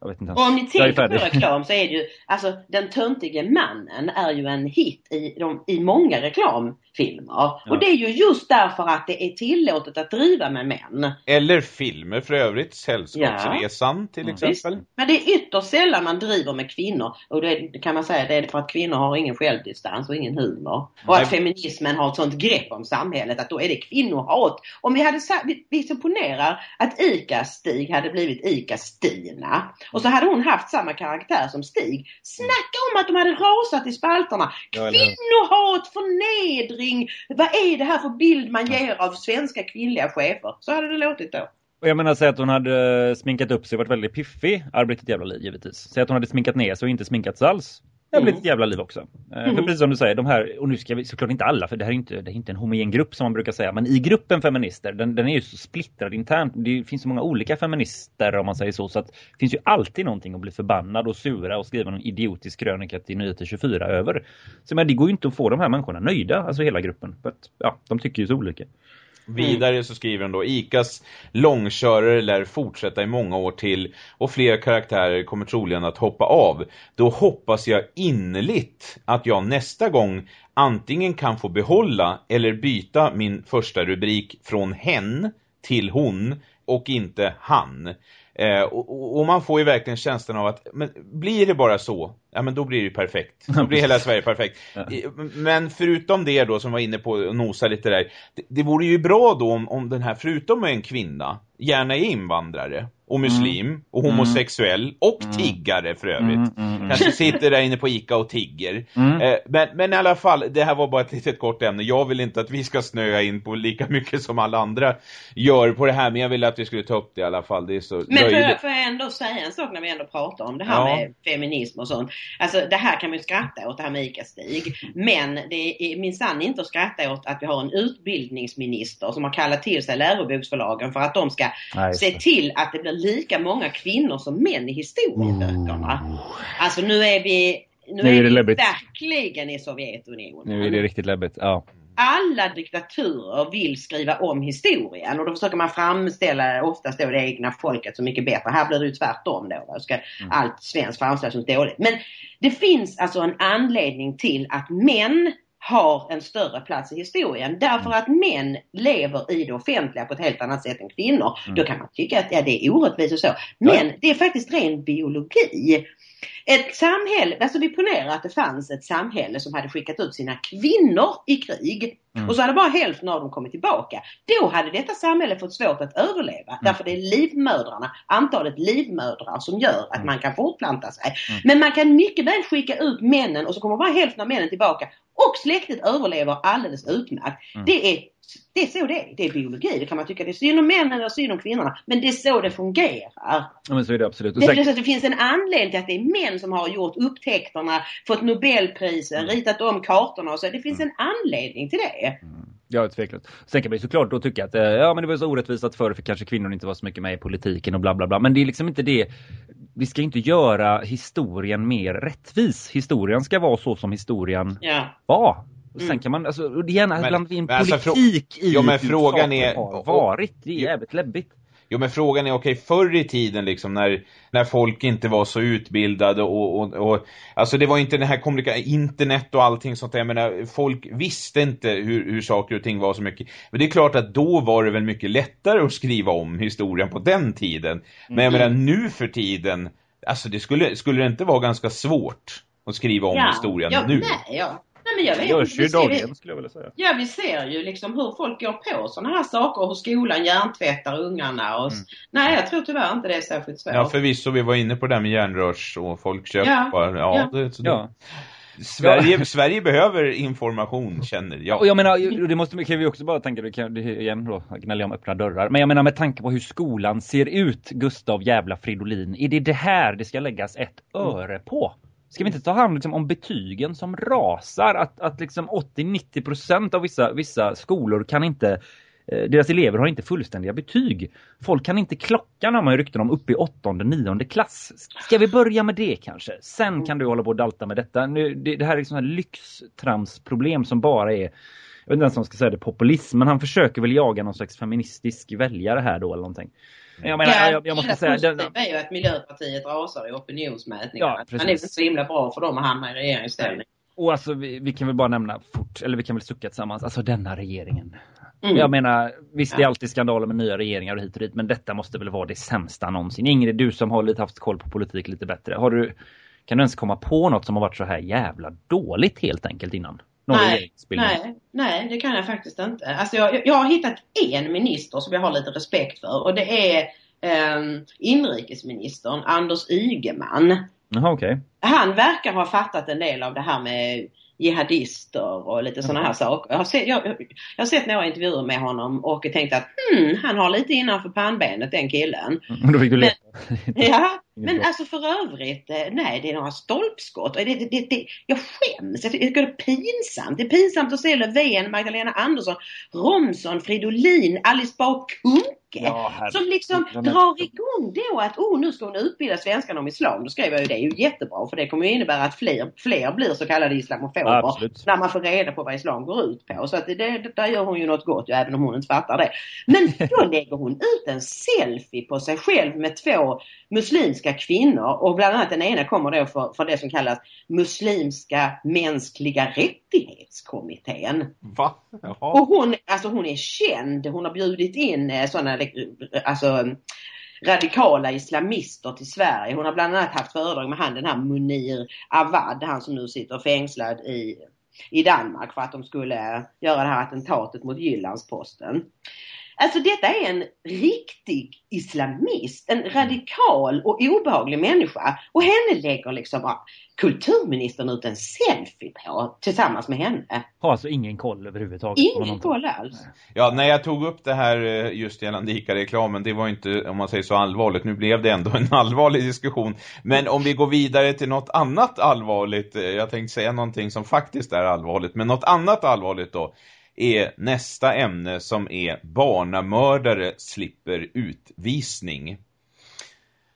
jag vet inte. Och om ni tänker på reklam så är det ju, alltså den töntige mannen är ju en hit i, de, i många reklam filmer. Ja. Och det är ju just därför att det är tillåtet att driva med män. Eller filmer för övrigt. Sällskapsresan ja. till exempel. Visst. Men det är ytterst sällan man driver med kvinnor. Och det kan man säga det är för att kvinnor har ingen självdistans och ingen humor. Och att feminismen har ett sånt grepp om samhället att då är det kvinnohat. Om vi hade vi, vi supponerar att Ica-Stig hade blivit Ica-Stina. Och så hade hon haft samma karaktär som Stig. Snacka om att de hade rasat i spalterna. Kvinnohat, förnedring förnedring. Vad är det här för bild man ger av svenska kvinnliga chefer? Så hade det låtit då. Och jag menar säga att hon hade sminkat upp sig och varit väldigt piffig. Arbetat ett jävla liv givetvis. Säg att hon hade sminkat ner sig och inte sminkats alls. Det har blivit ett jävla liv också. Mm. För precis som du säger, de här, och nu ska vi såklart inte alla, för det här är inte, det är inte en homogen grupp som man brukar säga, men i gruppen feminister, den, den är ju så splittrad internt. Det finns så många olika feminister om man säger så, så att det finns ju alltid någonting att bli förbannad och sura och skriva någon idiotisk krönika till Nyheter 24 över. Så men det går ju inte att få de här människorna nöjda, alltså hela gruppen. För att, ja, de tycker ju så olika. Vidare så skriver hon då ICAs långkörare lär fortsätta i många år till och fler karaktärer kommer troligen att hoppa av. Då hoppas jag innerligt att jag nästa gång antingen kan få behålla eller byta min första rubrik från hen till hon och inte han. Eh, och, och, man får ju verkligen känslan av att men blir det bara så, ja men då blir det ju perfekt. Då blir hela Sverige perfekt. Men förutom det då som var inne på att nosa lite där, det, det vore ju bra då om, om den här förutom en kvinna, gärna är invandrare och muslim mm. och homosexuell och mm. tiggare för övrigt. Mm, mm, mm. Kanske sitter där inne på Ica och tigger. Mm. Eh, men, men i alla fall, det här var bara ett litet kort ämne. Jag vill inte att vi ska snöa in på lika mycket som alla andra gör på det här. Men jag ville att vi skulle ta upp det i alla fall. Det är så men får jag, får jag ändå säga en sak när vi ändå pratar om det här ja. med feminism och sånt. Alltså det här kan man ju skratta åt, det här med Ica-stig. Men det är minsann inte att skratta åt att vi har en utbildningsminister som har kallat till sig läroboksförlagen för att de ska Nej, se till att det blir lika många kvinnor som män i historieböckerna. Mm. Alltså nu är vi nu, nu är, är det läbbigt. verkligen i Sovjetunionen. Nu är det riktigt läbbigt, ja. Alla diktaturer vill skriva om historien och då försöker man framställa oftast då det egna folket så mycket bättre. Här blir det ju tvärtom då. då ska mm. allt svenskt framställas som dåligt. Men det finns alltså en anledning till att män har en större plats i historien. Därför mm. att män lever i det offentliga på ett helt annat sätt än kvinnor. Mm. Då kan man tycka att ja, det är orättvist och så. Men ja. det är faktiskt ren biologi. Ett samhälle, alltså vi ponerar att det fanns ett samhälle som hade skickat ut sina kvinnor i krig mm. och så hade bara hälften av dem kommit tillbaka. Då hade detta samhälle fått svårt att överleva mm. därför det är livmödrarna, antalet livmödrar som gör att mm. man kan fortplanta sig. Mm. Men man kan mycket väl skicka ut männen och så kommer bara hälften av männen tillbaka och släktet överlever alldeles utmärkt. Mm. Det är det är så det är. Det är biologi. Det kan man tycka. Det är synd om männen eller synd om kvinnorna. Men det är så det fungerar. Ja men så är det absolut. Det, är det finns en anledning till att det är män som har gjort upptäckterna, fått Nobelpriser, mm. ritat om kartorna och så. Det finns mm. en anledning till det. Mm. Ja, tveklöst. Sen kan man ju såklart då tycka att eh, ja, men det var så orättvist att förr för kanske kvinnor inte var så mycket med i politiken och bla bla bla. Men det är liksom inte det. Vi ska inte göra historien mer rättvis. Historien ska vara så som historien ja. var. Och sen mm. kan man, alltså, gärna blandar vi in politik alltså, i ja, men frågan är, har varit. Det är jävligt läbbigt. Jo men frågan är, okej okay, förr i tiden liksom när, när folk inte var så utbildade och, och, och alltså det var inte den här kommunikationen, internet och allting sånt där, jag menar, folk visste inte hur, hur saker och ting var så mycket. Men det är klart att då var det väl mycket lättare att skriva om historien på den tiden. Men jag mm. menar nu för tiden, alltså det skulle, skulle det inte vara ganska svårt att skriva om ja, historien ja, nu? Nej, ja. Nej, men jag vet, det görs ju dagligen skulle jag vilja säga. Ja, vi ser ju liksom hur folk går på sådana här saker, hur skolan hjärntvättar ungarna. Och, mm. Nej, jag tror tyvärr inte det är särskilt svårt. Ja, förvisso, vi var inne på det här med järnrörs och folkköp. Ja, ja. ja. Det, så ja. Sverige, Sverige behöver information, känner jag. Och jag menar, det måste kan vi också bara tänka, det kan, det, igen då, gnäller om öppna dörrar. Men jag menar med tanke på hur skolan ser ut, Gustav jävla Fridolin, är det det här det ska läggas ett öre på? Ska vi inte ta hand liksom, om betygen som rasar? Att, att liksom 80-90% av vissa, vissa skolor kan inte eh, deras elever har inte fullständiga betyg. Folk kan inte klocka när man rykten om uppe i åttonde, nionde klass. Ska vi börja med det kanske? Sen kan du hålla på och dalta med detta. Nu, det, det här är liksom ett lyxtramsproblem som bara är jag vet inte ens om man ska säga det populism, men han försöker väl jaga någon slags feministisk väljare här då eller någonting. Jag menar, ja, jag, jag måste säga... Det är ju att Miljöpartiet rasar i opinionsmätningar. Ja, precis. Han är inte så himla bra för dem att hamna i regeringsställning. Och alltså, vi, vi, kan väl bara nämna fort, eller vi kan väl sucka tillsammans, alltså denna regeringen. Mm. Jag menar, visst det är alltid skandaler med nya regeringar och hit och dit, men detta måste väl vara det sämsta någonsin. Ingrid, du som har lite haft koll på politik lite bättre, har du, kan du ens komma på något som har varit så här jävla dåligt helt enkelt innan? Nej, nej, nej, det kan jag faktiskt inte. Alltså jag, jag har hittat en minister som jag har lite respekt för och det är eh, inrikesministern Anders Ygeman. Jaha, okay. Han verkar ha fattat en del av det här med jihadister och lite sådana här saker. Jag har, sett, jag, jag har sett några intervjuer med honom och tänkt att hmm, han har lite innanför pannbenet den killen. Mm, då fick du men, Ja, Men alltså för övrigt, eh, nej det är några stolpskott. Det, det, det, det, jag skäms. Jag tycker det är pinsamt. Det är pinsamt att se Löfven, Magdalena Andersson, Romson, Fridolin, Alice Bah Ja, som liksom drar igång då att oh nu ska hon utbilda svenskarna om islam. Då skrev jag ju det är ju jättebra för det kommer ju innebära att fler, fler blir så kallade islamofober. Absolut. När man får reda på vad islam går ut på. Så att det, det, där gör hon ju något gott även om hon inte fattar det. Men då lägger hon ut en selfie på sig själv med två muslimska kvinnor och bland annat den ena kommer då för, för det som kallas Muslimska mänskliga rättighetskommittén. Va? Jaha. Och hon, alltså hon är känd. Hon har bjudit in eh, sådana alltså radikala islamister till Sverige. Hon har bland annat haft föredrag med han den här Munir Avad, han som nu sitter fängslad i, i Danmark för att de skulle göra det här attentatet mot Jyllandsposten. Alltså detta är en riktig islamist, en radikal och obehaglig människa. Och henne lägger liksom kulturministern ut en selfie på tillsammans med henne. Har alltså ingen koll överhuvudtaget? Ingen koll alls. Ja, när jag tog upp det här eh, just gällande ICA-reklamen, det var inte, om man säger så allvarligt. Nu blev det ändå en allvarlig diskussion. Men om vi går vidare till något annat allvarligt, eh, jag tänkte säga någonting som faktiskt är allvarligt, men något annat allvarligt då är nästa ämne som är barnamördare slipper utvisning.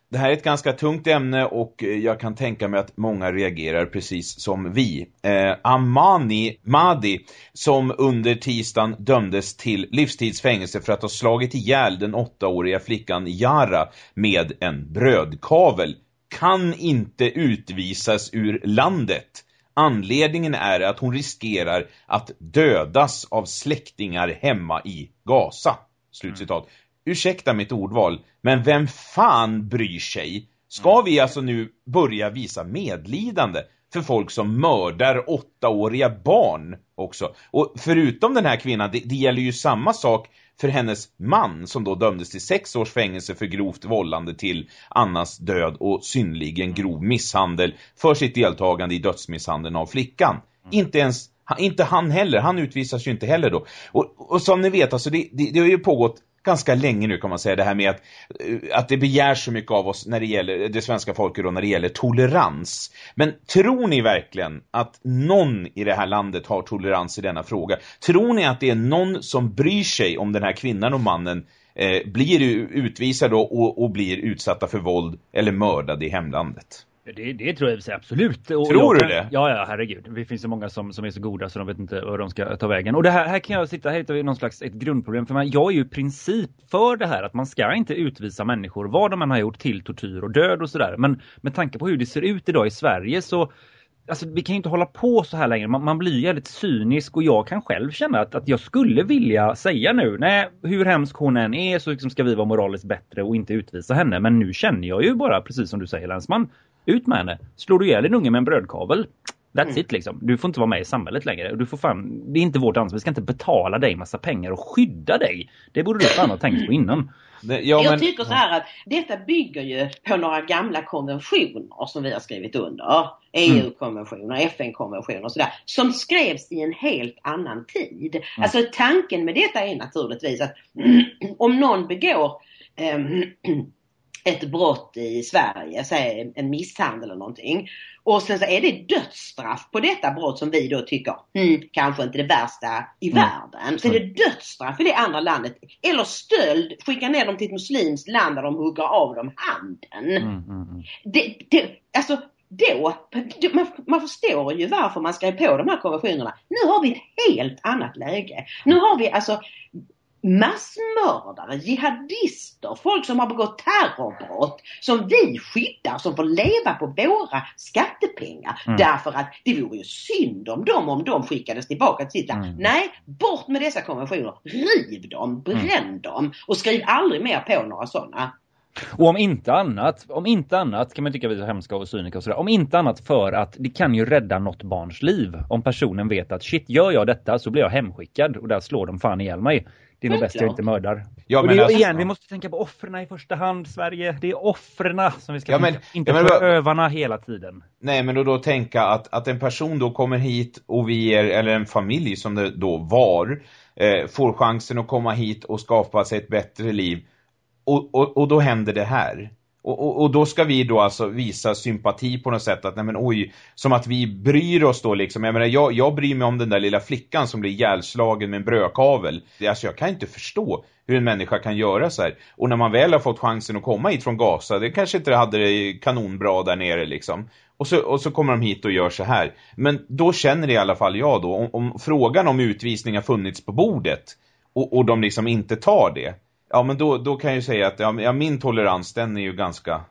Det här är ett ganska tungt ämne och eh, jag kan tänka mig att många reagerar precis som vi. Eh, Amani Madi som under tisdagen dömdes till livstidsfängelse för att ha slagit ihjäl den åttaåriga flickan Yara med en brödkavel kan inte utvisas ur landet. Anledningen är att hon riskerar att dödas av släktingar hemma i Gaza. Slutcitat. Mm. Ursäkta mitt ordval, men vem fan bryr sig? Ska mm. vi alltså nu börja visa medlidande för folk som mördar åttaåriga barn också? Och förutom den här kvinnan, det, det gäller ju samma sak för hennes man som då dömdes till sex års fängelse för grovt vållande till Annas död och synligen grov misshandel för sitt deltagande i dödsmisshandeln av flickan. Mm. Inte ens inte han heller, han utvisas ju inte heller då. Och, och som ni vet, alltså det, det, det har ju pågått ganska länge nu kan man säga det här med att, eh, att det begärs så mycket av oss när det gäller det svenska folket och när det gäller tolerans. Men tror ni verkligen att någon i det här landet har tolerans i denna fråga? Tror ni att det är någon som bryr sig om den här kvinnan och mannen eh, blir utvisade och, och blir utsatta för våld eller mördade i hemlandet? Det, det tror jag absolut. Och tror du det? Ja, ja, herregud. Det finns så många som, som är så goda så de vet inte var de ska ta vägen. Och det här, här kan jag sitta, här hittar vi någon slags ett grundproblem för mig. Jag är ju i princip för det här att man ska inte utvisa människor, vad de än har gjort, till tortyr och död och sådär. Men med tanke på hur det ser ut idag i Sverige så Alltså, vi kan ju inte hålla på så här längre. Man, man blir jävligt cynisk och jag kan själv känna att, att jag skulle vilja säga nu, nej, hur hemsk hon än är så liksom ska vi vara moraliskt bättre och inte utvisa henne. Men nu känner jag ju bara, precis som du säger Länsman, ut med henne. Slår du ihjäl en unge med en brödkavel, That's mm. it liksom. Du får inte vara med i samhället längre. Du får fan, det är inte vårt ansvar. Vi ska inte betala dig massa pengar och skydda dig. Det borde du fan ha tänkt på innan. Det, ja, jag tycker så här att detta bygger ju på några gamla konventioner som vi har skrivit under. EU-konventioner, FN-konventioner och sådär. Som skrevs i en helt annan tid. Mm. Alltså tanken med detta är naturligtvis att om någon begår ähm, ett brott i Sverige, säg en misshandel eller någonting. Och sen så är det dödsstraff på detta brott som vi då tycker, mm, kanske inte det värsta i mm. världen. Så är det dödsstraff i det andra landet. Eller stöld, skicka ner dem till ett muslimskt land där de hugger av dem handen. Mm, mm, mm. det, det, alltså då, man, man förstår ju varför man skrev på de här konventionerna. Nu har vi ett helt annat läge. Nu har vi alltså massmördare, jihadister, folk som har begått terrorbrott som vi skyddar, som får leva på våra skattepengar. Mm. Därför att det vore ju synd om dem om de skickades tillbaka till sitt land. Mm. Nej, bort med dessa konventioner. Riv dem, bränn mm. dem och skriv aldrig mer på några sådana. Och om inte annat, om inte annat kan man tycka vi är hemska och cyniska och sådär. Om inte annat för att det kan ju rädda något barns liv. Om personen vet att shit, gör jag detta så blir jag hemskickad och där slår de fan ihjäl mig. Det är nog bäst jag inte mördar. Ja, men och det, alltså, igen, vi måste tänka på offren i första hand, Sverige. Det är offren som vi ska ja, men, tänka, inte ja, förövarna hela tiden. Nej, men då, då tänka att, att en person då kommer hit och vi är, eller en familj som det då var, eh, får chansen att komma hit och skapa sig ett bättre liv. Och, och, och då händer det här. Och, och, och, då ska vi då alltså visa sympati på något sätt att nej men oj, som att vi bryr oss då liksom. Jag menar, jag, jag bryr mig om den där lilla flickan som blir ihjälslagen med en brödkavel. Alltså jag kan inte förstå hur en människa kan göra så här. Och när man väl har fått chansen att komma hit från Gaza, det kanske inte hade det kanonbra där nere liksom. Och så, och så kommer de hit och gör så här. Men då känner i alla fall jag då, om, om frågan om utvisning har funnits på bordet och, och de liksom inte tar det, ja men då, då kan jag ju säga att ja, min tolerans den är ju ganska.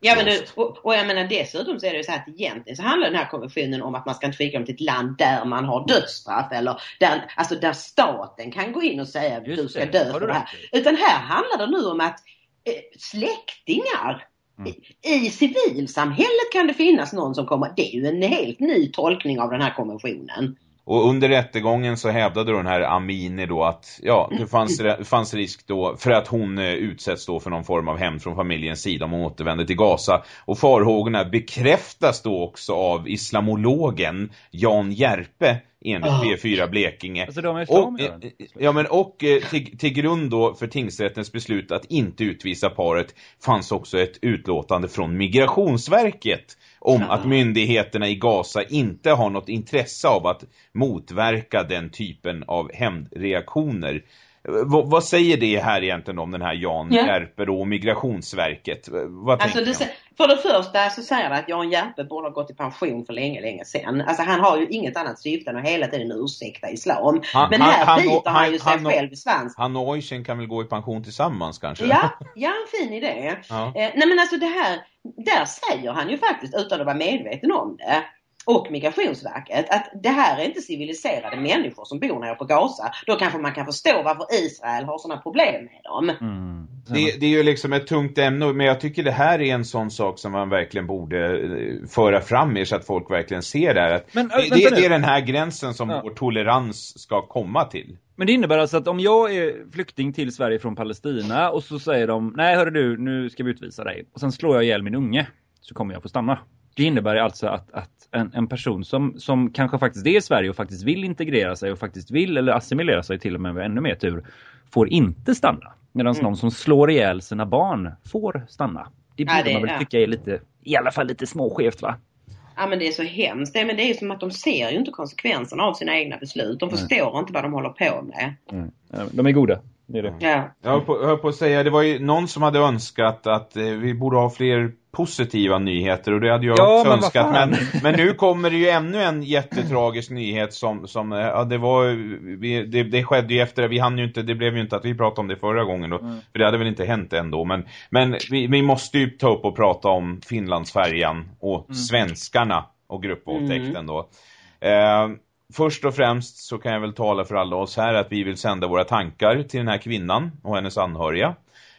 Ja men det, och, och jag menar dessutom så är det ju så att egentligen så handlar den här konventionen om att man ska inte skicka dem till ett land där man har dödsstraff eller där, alltså där staten kan gå in och säga att du ska dö för det här. Utan här handlar det nu om att eh, släktingar Mm. I, I civilsamhället kan det finnas någon som kommer, det är ju en helt ny tolkning av den här konventionen. Och under rättegången så hävdade den här Amini då att ja, det fanns, fanns risk då för att hon eh, utsätts då för någon form av hämnd från familjens sida om hon återvänder till Gaza. Och farhågorna bekräftas då också av islamologen Jan Järpe enligt oh. P4 Blekinge. Alltså de är och, eh, ja, men, och eh, till, till grund då för tingsrättens beslut att inte utvisa paret fanns också ett utlåtande från Migrationsverket om ja. att myndigheterna i Gaza inte har något intresse av att motverka den typen av hämndreaktioner. Vad säger det här egentligen om den här Jan ja. Järpe och Migrationsverket? Vad alltså det, för det första så säger det att Jan Järpe borde ha gått i pension för länge, länge sedan. Alltså han har ju inget annat syfte än att hela tiden ursäkta islam. Han, men här han, biter han, han ju sig han, själv i svans. Han och Oichen kan väl gå i pension tillsammans kanske? Ja, ja en fin idé. Ja. Eh, nej men alltså det här, där säger han ju faktiskt utan att vara medveten om det och Migrationsverket att det här är inte civiliserade människor som bor nere på Gaza. Då kanske man kan förstå varför Israel har sådana problem med dem. Mm. Det, det, är ju liksom ett tungt ämne men jag tycker det här är en sån sak som man verkligen borde eh, föra fram er så att folk verkligen ser det här. Att men, det, det, det, är den här gränsen som ja. vår tolerans ska komma till. Men det innebär alltså att om jag är flykting till Sverige från Palestina och så säger de nej hörru du nu ska vi utvisa dig och sen slår jag ihjäl min unge så kommer jag få stanna. Det innebär alltså att, att en, en, person som, som kanske faktiskt är i Sverige och faktiskt vill integrera sig och faktiskt vill eller assimilera sig till och med med ännu mer tur får inte stanna. Medan mm. någon som slår ihjäl sina barn får stanna. Det borde ja, det, man väl ja. tycka är lite, i alla fall lite småskevt va? Ja men det är så hemskt. Det, men det är ju som att de ser ju inte konsekvenserna av sina egna beslut. De förstår mm. inte vad de håller på med. Mm. De är goda. Det är det. Ja. Jag höll på, höll på att säga, det var ju någon som hade önskat att eh, vi borde ha fler positiva nyheter och det hade jag ja, också men önskat. Men, men nu kommer det ju ännu en jättetragisk nyhet som, som eh, ja, det var vi, det, det skedde ju efter, vi hann ju inte, det blev ju inte att vi pratade om det förra gången då, mm. för det hade väl inte hänt ändå. Men, men vi, vi måste ju ta upp och prata om Finlandsfärjan och mm. svenskarna och gruppvåldtäkten mm. då. Eh, Först och främst så kan jag väl tala för alla oss här att vi vill sända våra tankar till den här kvinnan och hennes anhöriga.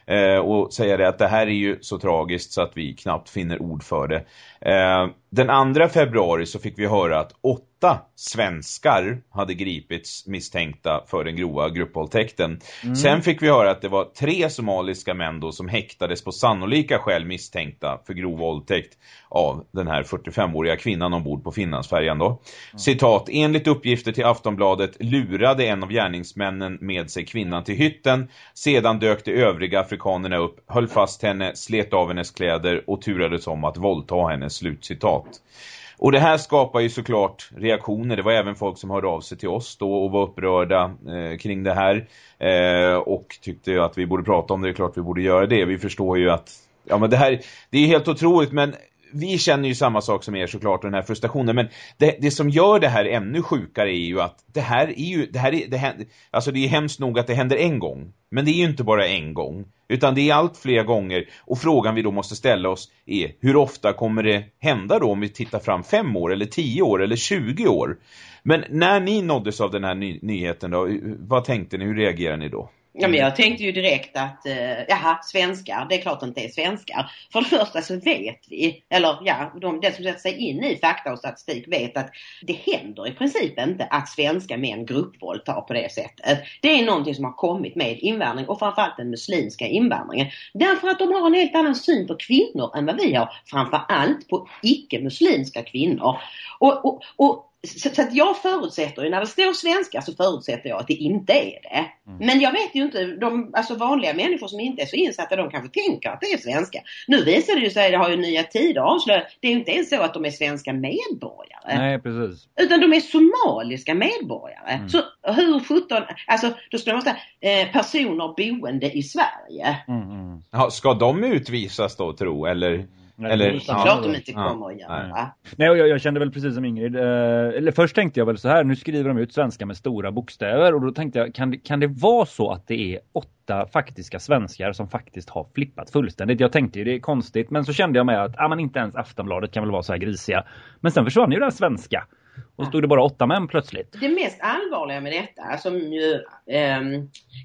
Eh, och säga det att det här är ju så tragiskt så att vi knappt finner ord för det. Eh, den 2 februari så fick vi höra att åtta svenskar hade gripits misstänkta för den grova gruppvåldtäkten. Mm. Sen fick vi höra att det var tre somaliska män då som häktades på sannolika skäl misstänkta för grov våldtäkt av den här 45-åriga kvinnan ombord på Finlandsfärjan då. Mm. Citat, enligt uppgifter till Aftonbladet lurade en av gärningsmännen med sig kvinnan till hytten. Sedan dök de övriga afrikanerna upp, höll fast henne, slet av hennes kläder och turades om att våldta henne, slutcitat. Och det här skapar ju såklart reaktioner. Det var även folk som hörde av sig till oss då och var upprörda eh, kring det här. Eh, och tyckte att vi borde prata om det. Det är klart vi borde göra det. Vi förstår ju att ja, men det här det är helt otroligt men vi känner ju samma sak som er såklart, den här frustrationen. Men det, det, som gör det här ännu sjukare är ju att det här är ju, det här är, det händer, alltså det är hemskt nog att det händer en gång. Men det är ju inte bara en gång. Utan det är allt fler gånger. Och frågan vi då måste ställa oss är, hur ofta kommer det hända då om vi tittar fram fem år, eller tio år, eller tjugo år? Men när ni nåddes av den här ny nyheten då, vad tänkte ni, hur reagerade ni då? Ja, men jag tänkte ju direkt att, eh, jaha, svenskar, det är klart inte är svenskar. För det första så vet vi, eller ja, de, den som sätter sig in i fakta och statistik vet att det händer i princip inte att svenska män gruppvåldtar på det sättet. Det är någonting som har kommit med invandring och framförallt den muslimska invandringen. Därför att de har en helt annan syn på kvinnor än vad vi har. Framförallt på icke-muslimska kvinnor. Och, och, och så, så, att jag förutsätter ju, när det står svenska så förutsätter jag att det inte är det. Mm. Men jag vet ju inte, de alltså vanliga människor som inte är så insatta de kanske tänker att det är svenska. Nu visar det ju sig, det har ju nya tider avslöjat, det är ju inte ens så att de är svenska medborgare. Nej, precis. Utan de är somaliska medborgare. Mm. Så hur sjutton, alltså då skulle man säga eh, personer boende i Sverige. Mm, mm. Ska de utvisas då tro eller? Nej, eller, det är klart de inte kommer att göra. Nej, Nej och jag, jag, kände väl precis som Ingrid. Eh, eller först tänkte jag väl så här, nu skriver de ut svenska med stora bokstäver och då tänkte jag, kan, kan det vara så att det är åtta faktiska svenskar som faktiskt har flippat fullständigt? Jag tänkte ju det är konstigt, men så kände jag med att ah, men inte ens Aftonbladet kan väl vara så här grisiga. Men sen försvann ju det här svenska. Och så stod det bara åtta män plötsligt. Det mest allvarliga med detta som ju eh,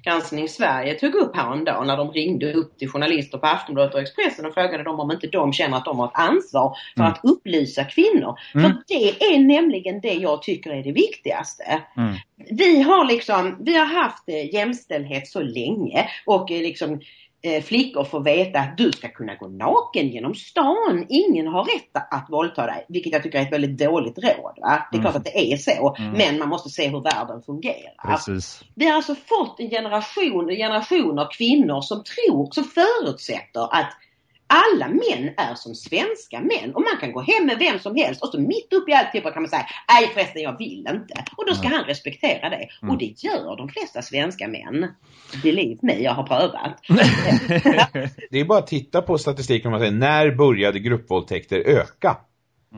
Granskning Sverige tog upp häromdagen när de ringde upp till journalister på Aftonbladet och Expressen och frågade dem om inte de känner att de har ett ansvar för mm. att upplysa kvinnor. Mm. För det är nämligen det jag tycker är det viktigaste. Mm. Vi har liksom, vi har haft eh, jämställdhet så länge och eh, liksom flickor får veta att du ska kunna gå naken genom stan. Ingen har rätt att våldta dig. Vilket jag tycker är ett väldigt dåligt råd. Va? Det är mm. klart att det är så. Mm. Men man måste se hur världen fungerar. Precis. Vi har alltså fått en generation, en generation av kvinnor som tror, som förutsätter att alla män är som svenska män och man kan gå hem med vem som helst och så mitt uppe i alltihop kan man säga nej förresten jag vill inte. Och då ska mm. han respektera det. Mm. Och det gör de flesta svenska män. Believe me, jag har prövat. det är bara att titta på statistiken och man säger när började gruppvåldtäkter öka?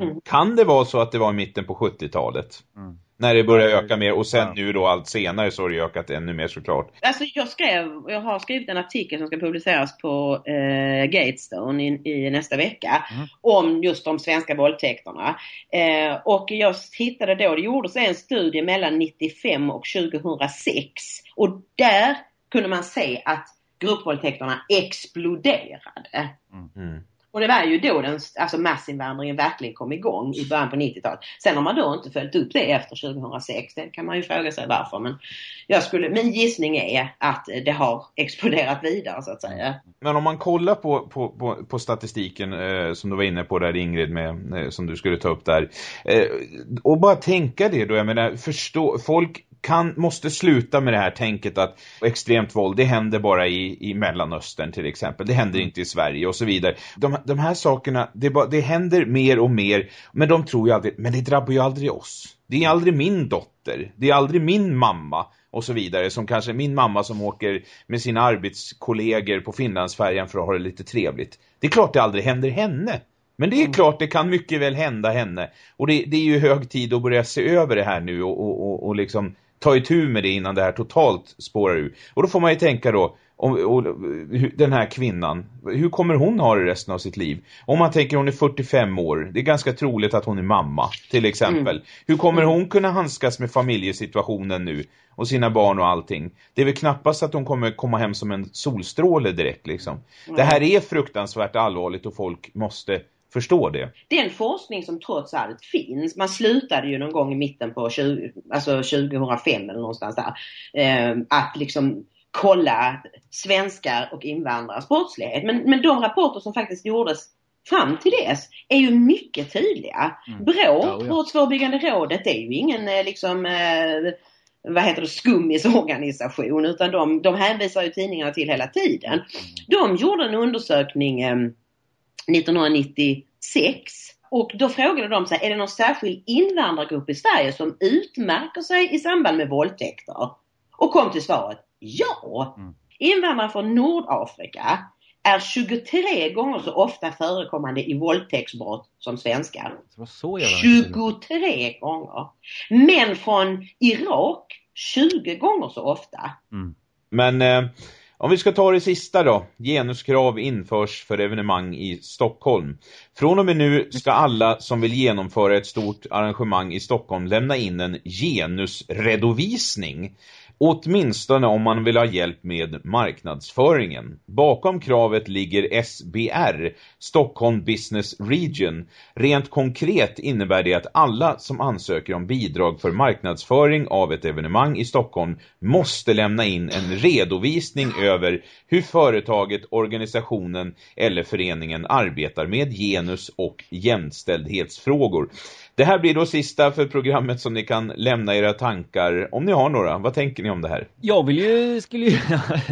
Mm. Kan det vara så att det var i mitten på 70-talet? Mm. När det börjar öka mer och sen nu då allt senare så har det ökat ännu mer såklart. Alltså jag skrev, jag har skrivit en artikel som ska publiceras på eh, Gatestone i, i, nästa vecka mm. om just de svenska våldtäkterna. Eh, och jag hittade då, det gjordes en studie mellan 95 och 2006 och där kunde man se att gruppvåldtäkterna exploderade. Mm. Och det var ju då den, alltså massinvandringen verkligen kom igång i början på 90-talet. Sen har man då inte följt upp det efter 2006. Det kan man ju fråga sig varför. Men jag skulle, min gissning är att det har exploderat vidare så att säga. Men om man kollar på, på, på, på statistiken eh, som du var inne på där Ingrid med, eh, som du skulle ta upp där. Eh, och bara tänka det då, jag menar, förstå, folk kan, måste sluta med det här tänket att extremt våld, det händer bara i, i Mellanöstern till exempel. Det händer inte i Sverige och så vidare. De, de här sakerna, det, bara, det händer mer och mer, men de tror ju aldrig, men det drabbar ju aldrig oss. Det är aldrig min dotter, det är aldrig min mamma och så vidare. Som kanske min mamma som åker med sina arbetskollegor på Finlandsfärjan för att ha det lite trevligt. Det är klart det aldrig händer henne. Men det är mm. klart, det kan mycket väl hända henne. Och det, det, är ju hög tid att börja se över det här nu och, och, och, och liksom ta itu med det innan det här totalt spårar ur. Och då får man ju tänka då, om, och, den här kvinnan, hur kommer hon ha det resten av sitt liv? Om man tänker hon är 45 år, det är ganska troligt att hon är mamma till exempel. Mm. Hur kommer mm. hon kunna handskas med familjesituationen nu? Och sina barn och allting. Det är väl knappast att hon kommer komma hem som en solstråle direkt liksom. Mm. Det här är fruktansvärt allvarligt och folk måste förstå det. Det är en forskning som trots allt finns. Man slutade ju någon gång i mitten på 20, alltså 2005 eller någonstans där. Eh, att liksom kolla svenskar och invandrares brottslighet. Men, men de rapporter som faktiskt gjordes fram till dess är ju mycket tydliga. Mm. BRÅ, ja, ja. Brottsförebyggande rådet, det är ju ingen eh, liksom eh, vad heter det, skummisorganisation utan de, de hänvisar ju tidningarna till hela tiden. Mm. De gjorde en undersökning eh, 1996 och då frågade de sig, är det någon särskild invandrargrupp i Sverige som utmärker sig i samband med våldtäkter? Och kom till svaret, ja! Mm. Invandrare från Nordafrika är 23 gånger så ofta förekommande i våldtäktsbrott som svenskar. 23 gånger! Men från Irak 20 gånger så ofta. Mm. Men eh, om vi ska ta det sista då. Genuskrav införs för evenemang i Stockholm. Från och med nu ska alla som vill genomföra ett stort arrangemang i Stockholm lämna in en genusredovisning. Åtminstone om man vill ha hjälp med marknadsföringen. Bakom kravet ligger SBR, Stockholm Business Region. Rent konkret innebär det att alla som ansöker om bidrag för marknadsföring av ett evenemang i Stockholm måste lämna in en redovisning över hur företaget, organisationen eller föreningen arbetar med genus- och jämställdhetsfrågor. Det här blir då sista för programmet som ni kan lämna era tankar, om ni har några. Vad tänker ni om det här? Jag vill ju, skulle ju,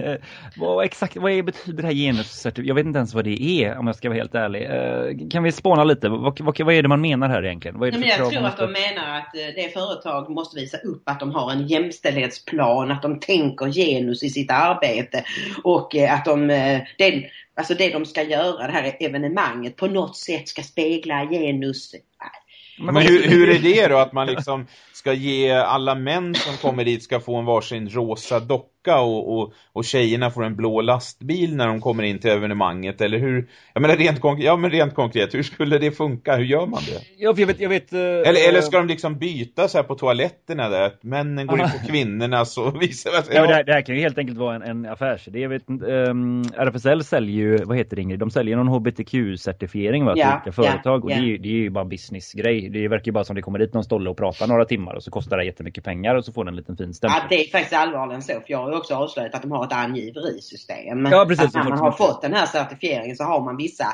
vad exakt, vad betyder det här genuscertifikat? Jag vet inte ens vad det är, om jag ska vara helt ärlig. Uh, kan vi spåna lite? Vad, vad, vad, är det man menar här egentligen? Vad är det Nej, men jag tror att de menar att eh, det företag måste visa upp att de har en jämställdhetsplan, att de tänker genus i sitt arbete och eh, att de, det, alltså det de ska göra, det här evenemanget, på något sätt ska spegla genus men hur, hur är det då att man liksom ska ge alla män som kommer dit ska få en varsin rosa docka och, och, och tjejerna får en blå lastbil när de kommer in till evenemanget eller hur, jag menar rent, konk ja, men rent konkret, hur skulle det funka? Hur gör man det? Ja, jag vet, jag vet, uh, eller, eller ska de liksom byta så här på toaletterna där, att männen går in på kvinnorna så visar det ja, det, här, det här kan ju helt enkelt vara en, en affärsidé. Jag vet um, ehm, RFSL säljer ju, vad heter det Ingrid? De säljer någon HBTQ-certifiering va, till ja, olika företag ja, och Det, är, det är ju bara businessgrej. Det verkar ju bara som det kommer dit någon stolle och pratar några timmar och så kostar det jättemycket pengar och så får den en liten fin stämpel. Ja, det är faktiskt allvarligt så. För jag har också avslöjat att de har ett angiverisystem. Ja, precis. Att när man har fått den här certifieringen så har man vissa,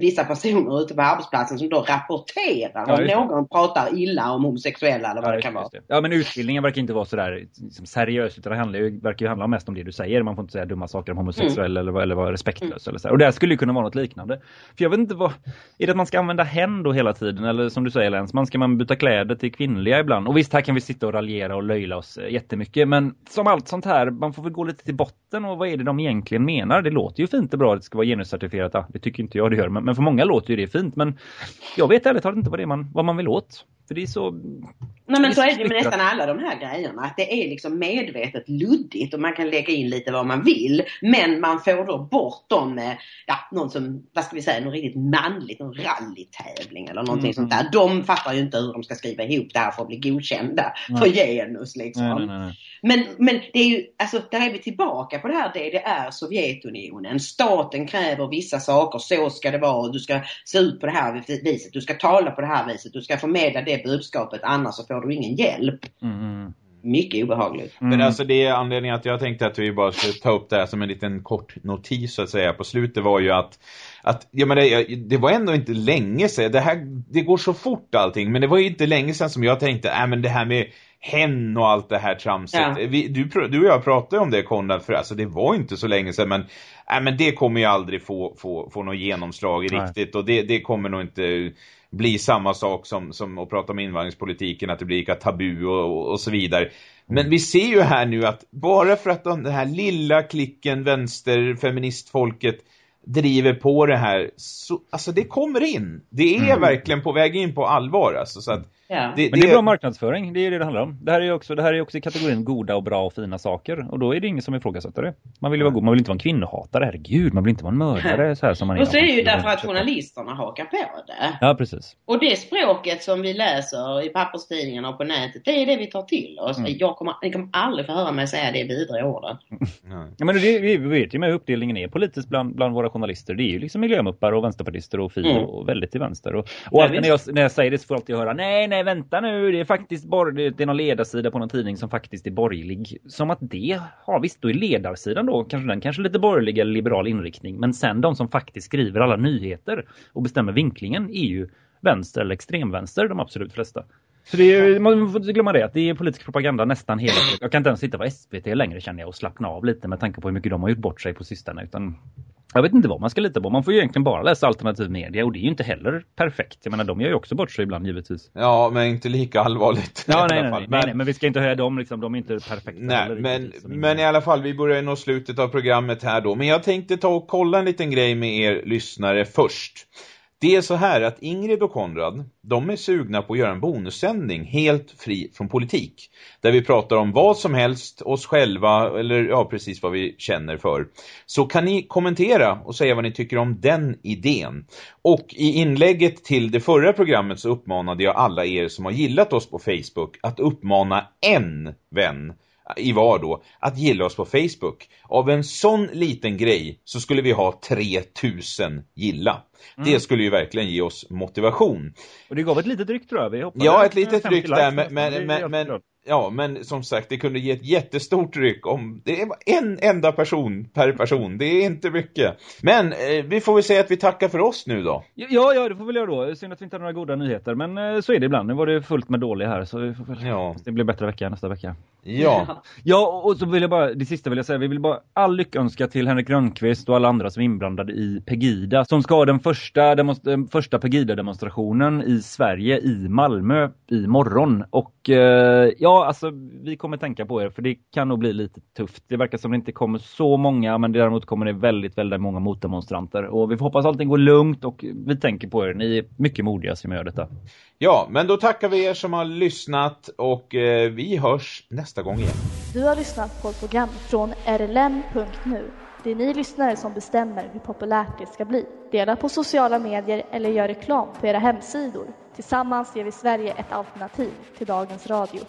vissa personer ute på arbetsplatsen som då rapporterar ja, om någon pratar illa om homosexuella eller vad ja, det kan vara. Det. Ja, men utbildningen verkar inte vara sådär liksom, seriös utan det handlar ju, verkar ju handla mest om det du säger. Man får inte säga dumma saker om homosexuella mm. eller, eller vara respektlös mm. eller så. Och det här skulle ju kunna vara något liknande. För jag vet inte vad, är det att man ska använda hen då hela tiden eller som du säger Lens, man ska man byta kläder till kvinnliga ibland. Och visst, här kan vi sitta och raljera och löjla oss eh, jättemycket. Men som allt sånt här, man får väl gå lite till botten och vad är det de egentligen menar? Det låter ju fint och bra att det ska vara genuscertifierat. Det tycker inte jag det gör. Men, men för många låter ju det fint. Men jag vet ärligt talat inte vad det är man, vad man vill åt. För det är så... Nej men så är det med nästan alla de här grejerna. Att det är liksom medvetet luddigt och man kan lägga in lite vad man vill. Men man får då bort dem ja, någon som, vad ska vi säga, något riktigt manligt, någon rallytävling eller någonting mm. sånt där. De fattar ju inte hur de ska skriva ihop det här för att bli godkända nej. för genus liksom. Nej, nej, men, men det är ju, alltså där är vi tillbaka på det här DDR, Sovjetunionen. Staten kräver vissa saker, så ska det vara. Du ska se ut på det här viset, du ska tala på det här viset, du ska förmedla det budskapet annars så får du ingen hjälp. Mm. Mycket obehagligt. Mm. Men alltså det är anledningen att jag tänkte att vi bara skulle ta upp det här som en liten kort notis så att säga på slutet var ju att att, ja men det, det var ändå inte länge sedan, det här, det går så fort allting, men det var ju inte länge sedan som jag tänkte, äh men det här med hen och allt det här tramset. Ja. Vi, du, du och jag pratade om det Konrad, för alltså det var inte så länge sedan, men, äh, men det kommer ju aldrig få, få, få något genomslag Nej. riktigt och det, det kommer nog inte bli samma sak som, som att prata om invandringspolitiken, att det blir lika tabu och, och så vidare. Men vi ser ju här nu att bara för att den här lilla klicken vänsterfeministfolket driver på det här, så, alltså det kommer in. Det är mm. verkligen på väg in på allvar. Alltså, så att Ja. Det, men det är bra marknadsföring, det är det det handlar om. Det här är också, det här är också i kategorin goda och bra och fina saker. Och då är det ingen som ifrågasätter det. Man vill ju vara god, man vill inte vara en kvinnohatare, herregud. Man vill inte vara en mördare så här som man är. Och så är det ju därför att journalisterna hakar på det. Ja, precis. Och det språket som vi läser i papperstidningarna och på nätet, det är det vi tar till oss. Mm. Jag kommer, ni kommer aldrig få höra mig säga det vidriga orden. ja, men det, vi vet ju med uppdelningen är politiskt bland, bland våra journalister. Det är ju liksom miljömuppar och vänsterpartister och fi mm. och väldigt till vänster. Och, och ja, när, jag, när jag säger det så får jag alltid höra, nej, nej, vänta nu, det är faktiskt borgerligt, det är någon ledarsida på någon tidning som faktiskt är borgerlig. Som att det har visst då är ledarsidan då, kanske den kanske lite borgerlig eller liberal inriktning. Men sen de som faktiskt skriver alla nyheter och bestämmer vinklingen är ju vänster eller extremvänster, de absolut flesta. Så det är, man får inte glömma det, att det är politisk propaganda nästan hela tiden. Jag kan inte ens sitta på SVT längre känner jag och slappna av lite med tanke på hur mycket de har gjort bort sig på sistone. Utan jag vet inte vad man ska lita på. Man får ju egentligen bara läsa alternativ media och det är ju inte heller perfekt. Jag menar, de gör ju också bort sig ibland givetvis. Ja, men inte lika allvarligt. Ja, nej, nej, nej, men... nej, men vi ska inte höja dem liksom. De är inte perfekta. Nej, heller, men, men i alla fall, vi börjar nå slutet av programmet här då. Men jag tänkte ta och kolla en liten grej med er lyssnare först. Det är så här att Ingrid och Konrad, de är sugna på att göra en bonussändning helt fri från politik. Där vi pratar om vad som helst, oss själva eller ja, precis vad vi känner för. Så kan ni kommentera och säga vad ni tycker om den idén. Och i inlägget till det förra programmet så uppmanade jag alla er som har gillat oss på Facebook att uppmana en vän i var då, att gilla oss på Facebook. Av en sån liten grej så skulle vi ha 3000 gilla. Mm. Det skulle ju verkligen ge oss motivation. Och det gav ett litet ryck tror jag. Vi ja, ett litet ryck där. Men, men, men, men, Ja, men som sagt, det kunde ge ett jättestort ryck om det är en enda person per person. Det är inte mycket. Men eh, vi får väl säga att vi tackar för oss nu då. Ja, ja, det får vi göra då. Synd att vi inte har några goda nyheter, men eh, så är det ibland. Nu var det fullt med dåliga här, så vi får väl... Ja. det blir bättre vecka nästa vecka. Ja, Ja, och så vill jag bara, det sista vill jag säga, vi vill bara all lyckönska till Henrik Rönnqvist och alla andra som är inblandade i Pegida, som ska ha den första, den första Pegida-demonstrationen i Sverige i Malmö i morgon. Och eh, ja, alltså vi kommer tänka på er, för det kan nog bli lite tufft. Det verkar som det inte kommer så många, men däremot kommer det väldigt, väldigt många motdemonstranter. Och vi får hoppas allting går lugnt och vi tänker på er. Ni är mycket modiga som gör detta. ja, men då tackar vi er som har lyssnat och eh, vi hörs nästa gång igen. Du har lyssnat på ett program från rlm.nu. Det är ni lyssnare som bestämmer hur populärt det ska bli. Dela på sociala medier eller gör reklam på era hemsidor. Tillsammans ger vi Sverige ett alternativ till dagens radio.